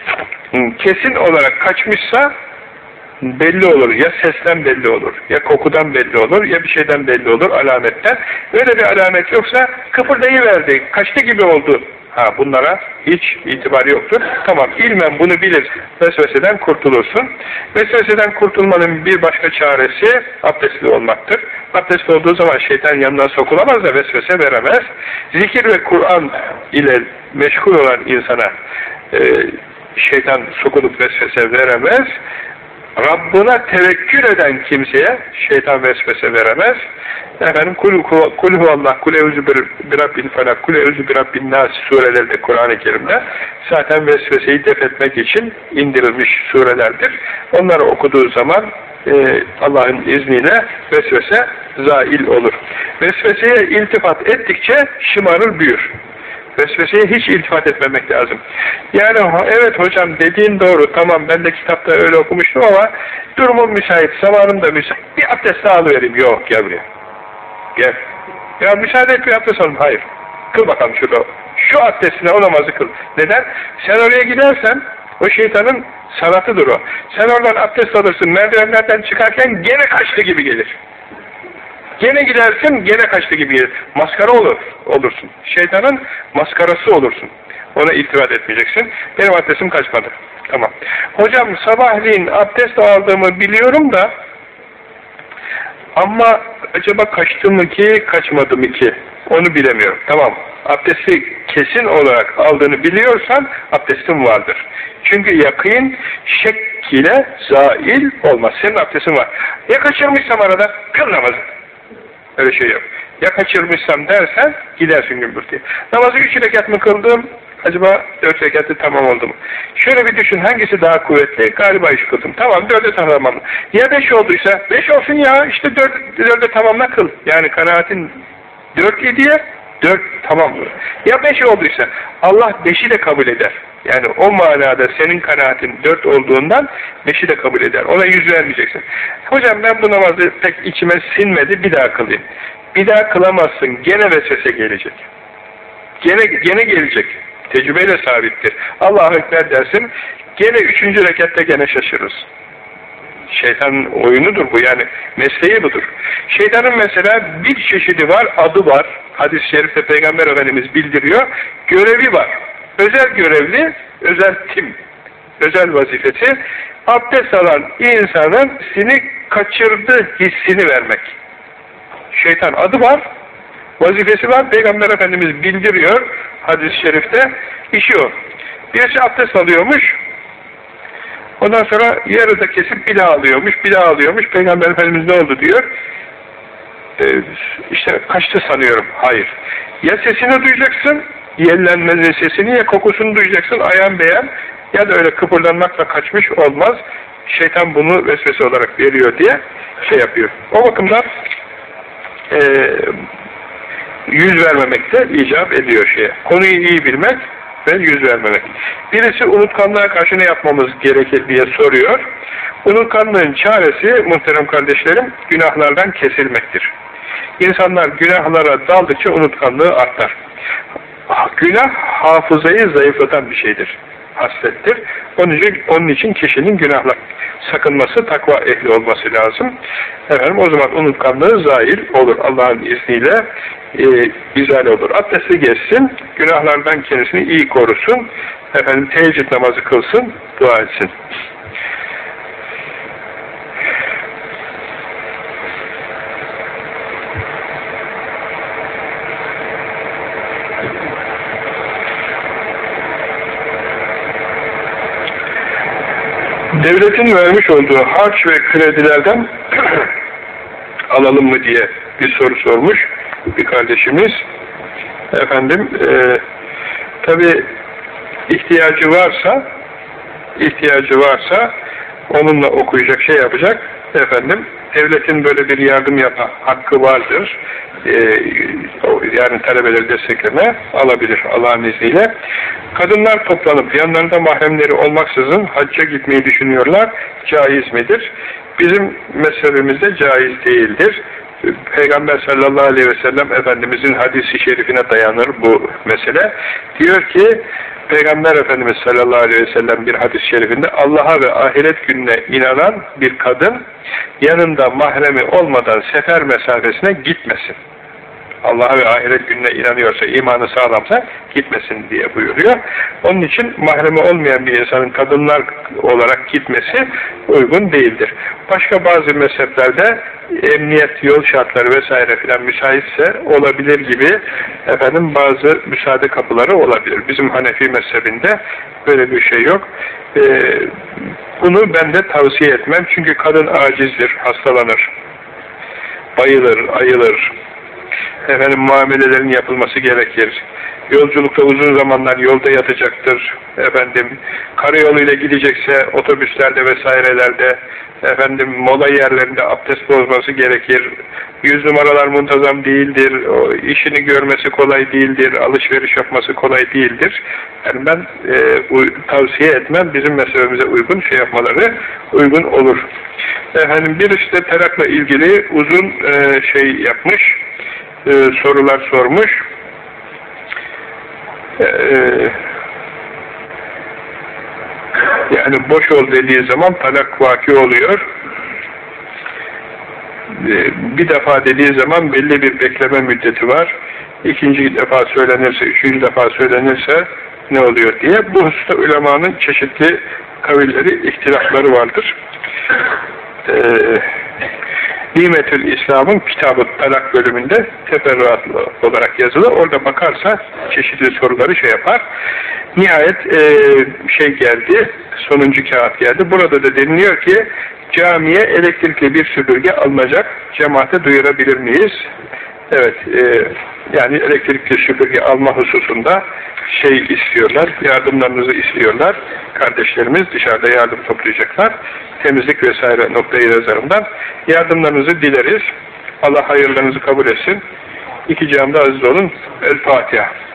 kesin olarak kaçmışsa belli olur. Ya sesten belli olur, ya kokudan belli olur, ya bir şeyden belli olur, alametten. Böyle bir alamet yoksa kıpırdayıverdi, kaçtı gibi oldu. Ha bunlara hiç itibarı yoktur. Tamam ilmen bunu bilir. Vesveseden kurtulursun. Vesveseden kurtulmanın bir başka çaresi abdestli olmaktır. Abdestli olduğu zaman şeytan yanına sokulamaz da vesvese veremez. Zikir ve Kur'an ile meşgul olan insana e, şeytan sokulup vesvese veremez. Rabbına tevekkül eden kimseye şeytan vesvese veremez. Efendim kul, kul huvallah, kul evzü bir rabbin felak, kul evzü bir rabbin nas surelerinde Kur'an-ı Kerim'de zaten vesveseyi def etmek için indirilmiş surelerdir. Onları okuduğu zaman e, Allah'ın izniyle vesvese zail olur. Vesveseye iltifat ettikçe şımarır büyür. Vesveseye hiç iltifat etmemek lazım. Yani evet hocam dediğin doğru tamam ben de kitapta öyle okumuştum ama durumum müsait, zamanım da müsait. Bir abdest daha alıvereyim. Yok gel buraya. Gel. Ya müsaade et bir abdest alalım. Hayır. Kıl bakalım şurada. Şu abdestine o namazı kıl. Neden? Sen oraya gidersen o şeytanın sanatıdır o. Sen oradan abdest alırsın, merdivenlerden çıkarken gene kaçtı gibi gelir. Gene gidersin, gene kaçtı gibi gelir. Maskara olur, olursun. Şeytanın maskarası olursun. Ona itibat etmeyeceksin. Benim abdestim kaçmadı. Tamam. Hocam sabahleyin abdest aldığımı biliyorum da ama acaba kaçtı mı ki, kaçmadı mı ki? Onu bilemiyorum. Tamam. Abdesti kesin olarak aldığını biliyorsan abdestin vardır. Çünkü yakın şek ile zail olmaz. Senin abdestin var. Ya kaçırmışsam arada kıl namazı. Öyle şey yok. Ya kaçırmışsam dersen gidersin gümbürtüye. Namazı üç rekat mı kıldım? Acaba dört rekatı tamam oldu mu? Şöyle bir düşün hangisi daha kuvvetli? Galiba üç kıldım. Tamam dörde tamam. Ya beş olduysa beş olsun ya işte dört, dörde tamamla kıl. Yani kanaatin dört yediye dört tamam mı? Ya beş olduysa Allah beşi de kabul eder. Yani o manada senin kanaatin dört olduğundan beşi de kabul eder. Ona yüz vermeyeceksin. Hocam ben bu namazı pek içime sinmedi bir daha kılayım. Bir daha kılamazsın. Gene vesvese gelecek. Gene, gene gelecek. Tecrübeyle sabittir. Allahu Ekber dersin. Gene üçüncü rekatta gene şaşırırız. Şeytanın oyunudur bu yani mesleği budur. Şeytanın mesela bir çeşidi var, adı var. Hadis-i şerifte Peygamber Efendimiz bildiriyor. Görevi var. Özel görevli, özel tim, özel vazifesi abdest alan insanın seni kaçırdı hissini vermek. Şeytan adı var, vazifesi var. Peygamber Efendimiz bildiriyor hadis-i şerifte. işi o. Birisi abdest alıyormuş, Ondan sonra yarıda kesip bir daha alıyormuş, bir daha alıyormuş. Peygamber Efendimiz ne oldu diyor. Ee, işte kaçtı sanıyorum. Hayır. Ya sesini duyacaksın, yellenmezin sesini ya kokusunu duyacaksın, ayan beyan ya da öyle kıpırdanmakla kaçmış olmaz. Şeytan bunu vesvese olarak veriyor diye şey yapıyor. O bakımdan e, yüz vermemekte icap ediyor şeye. Konuyu iyi bilmek ve yüz vermemek. Birisi unutkanlığa karşı ne yapmamız gerekir diye soruyor. Unutkanlığın çaresi muhterem kardeşlerim günahlardan kesilmektir. İnsanlar günahlara daldıkça unutkanlığı artar. Günah hafızayı zayıflatan bir şeydir. Haslettir. Onun için, onun için kişinin günahla sakınması, takva ehli olması lazım. Efendim, o zaman unutkanlığı zahir olur Allah'ın izniyle e, güzel olur. Abdesti geçsin, günahlardan kendisini iyi korusun, efendim teheccüd namazı kılsın, dua etsin. Devletin vermiş olduğu harç ve kredilerden alalım mı diye bir soru sormuş bir kardeşimiz. Efendim, e, tabi ihtiyacı varsa, ihtiyacı varsa onunla okuyacak, şey yapacak. Efendim, devletin böyle bir yardım yapma hakkı vardır. E, yani talebeleri destekleme alabilir Allah'ın izniyle. Kadınlar toplanıp yanlarında mahremleri olmaksızın hacca gitmeyi düşünüyorlar. Caiz midir? Bizim mezhebimizde caiz değildir. Peygamber sallallahu aleyhi ve sellem Efendimizin hadisi şerifine dayanır bu mesele. Diyor ki Peygamber Efendimiz sallallahu aleyhi ve sellem bir hadis-i şerifinde Allah'a ve ahiret gününe inanan bir kadın yanında mahremi olmadan sefer mesafesine gitmesin. Allah'a ve ahiret gününe inanıyorsa, imanı sağlamsa gitmesin diye buyuruyor. Onun için mahremi olmayan bir insanın kadınlar olarak gitmesi uygun değildir. Başka bazı mezheplerde emniyet, yol şartları vesaire filan müsaitse olabilir gibi efendim bazı müsaade kapıları olabilir. Bizim Hanefi mezhebinde böyle bir şey yok. Ee, bunu ben de tavsiye etmem. Çünkü kadın acizdir, hastalanır, bayılır, ayılır, efendim muamelelerin yapılması gerekir. Yolculukta uzun zamanlar yolda yatacaktır. Efendim karayoluyla gidecekse otobüslerde vesairelerde efendim mola yerlerinde abdest bozması gerekir. Yüz numaralar muntazam değildir. O, işini görmesi kolay değildir. Alışveriş yapması kolay değildir. Yani ben e, tavsiye etmem. Bizim meselemize uygun şey yapmaları uygun olur. Efendim bir işte terakla ilgili uzun e, şey yapmış e, sorular sormuş. E, yani boş ol dediği zaman talak vaki oluyor. E, bir defa dediği zaman belli bir bekleme müddeti var. İkinci defa söylenirse, üçüncü defa söylenirse ne oluyor diye. Bu hususta ulemanın çeşitli kavilleri, ihtilafları vardır. Eee Nimetül İslam'ın kitabı talak bölümünde teferruat olarak yazılı. Orada bakarsa çeşitli soruları şey yapar. Nihayet e, şey geldi, sonuncu kağıt geldi. Burada da deniliyor ki camiye elektrikli bir süpürge alınacak. Cemaate duyurabilir miyiz? Evet, e, yani elektrikli süpürge alma hususunda şey istiyorlar, yardımlarınızı istiyorlar. Kardeşlerimiz dışarıda yardım toplayacaklar. Temizlik vesaire noktayı nazarından yardımlarınızı dileriz. Allah hayırlarınızı kabul etsin. İki camda aziz olun. El Fatiha.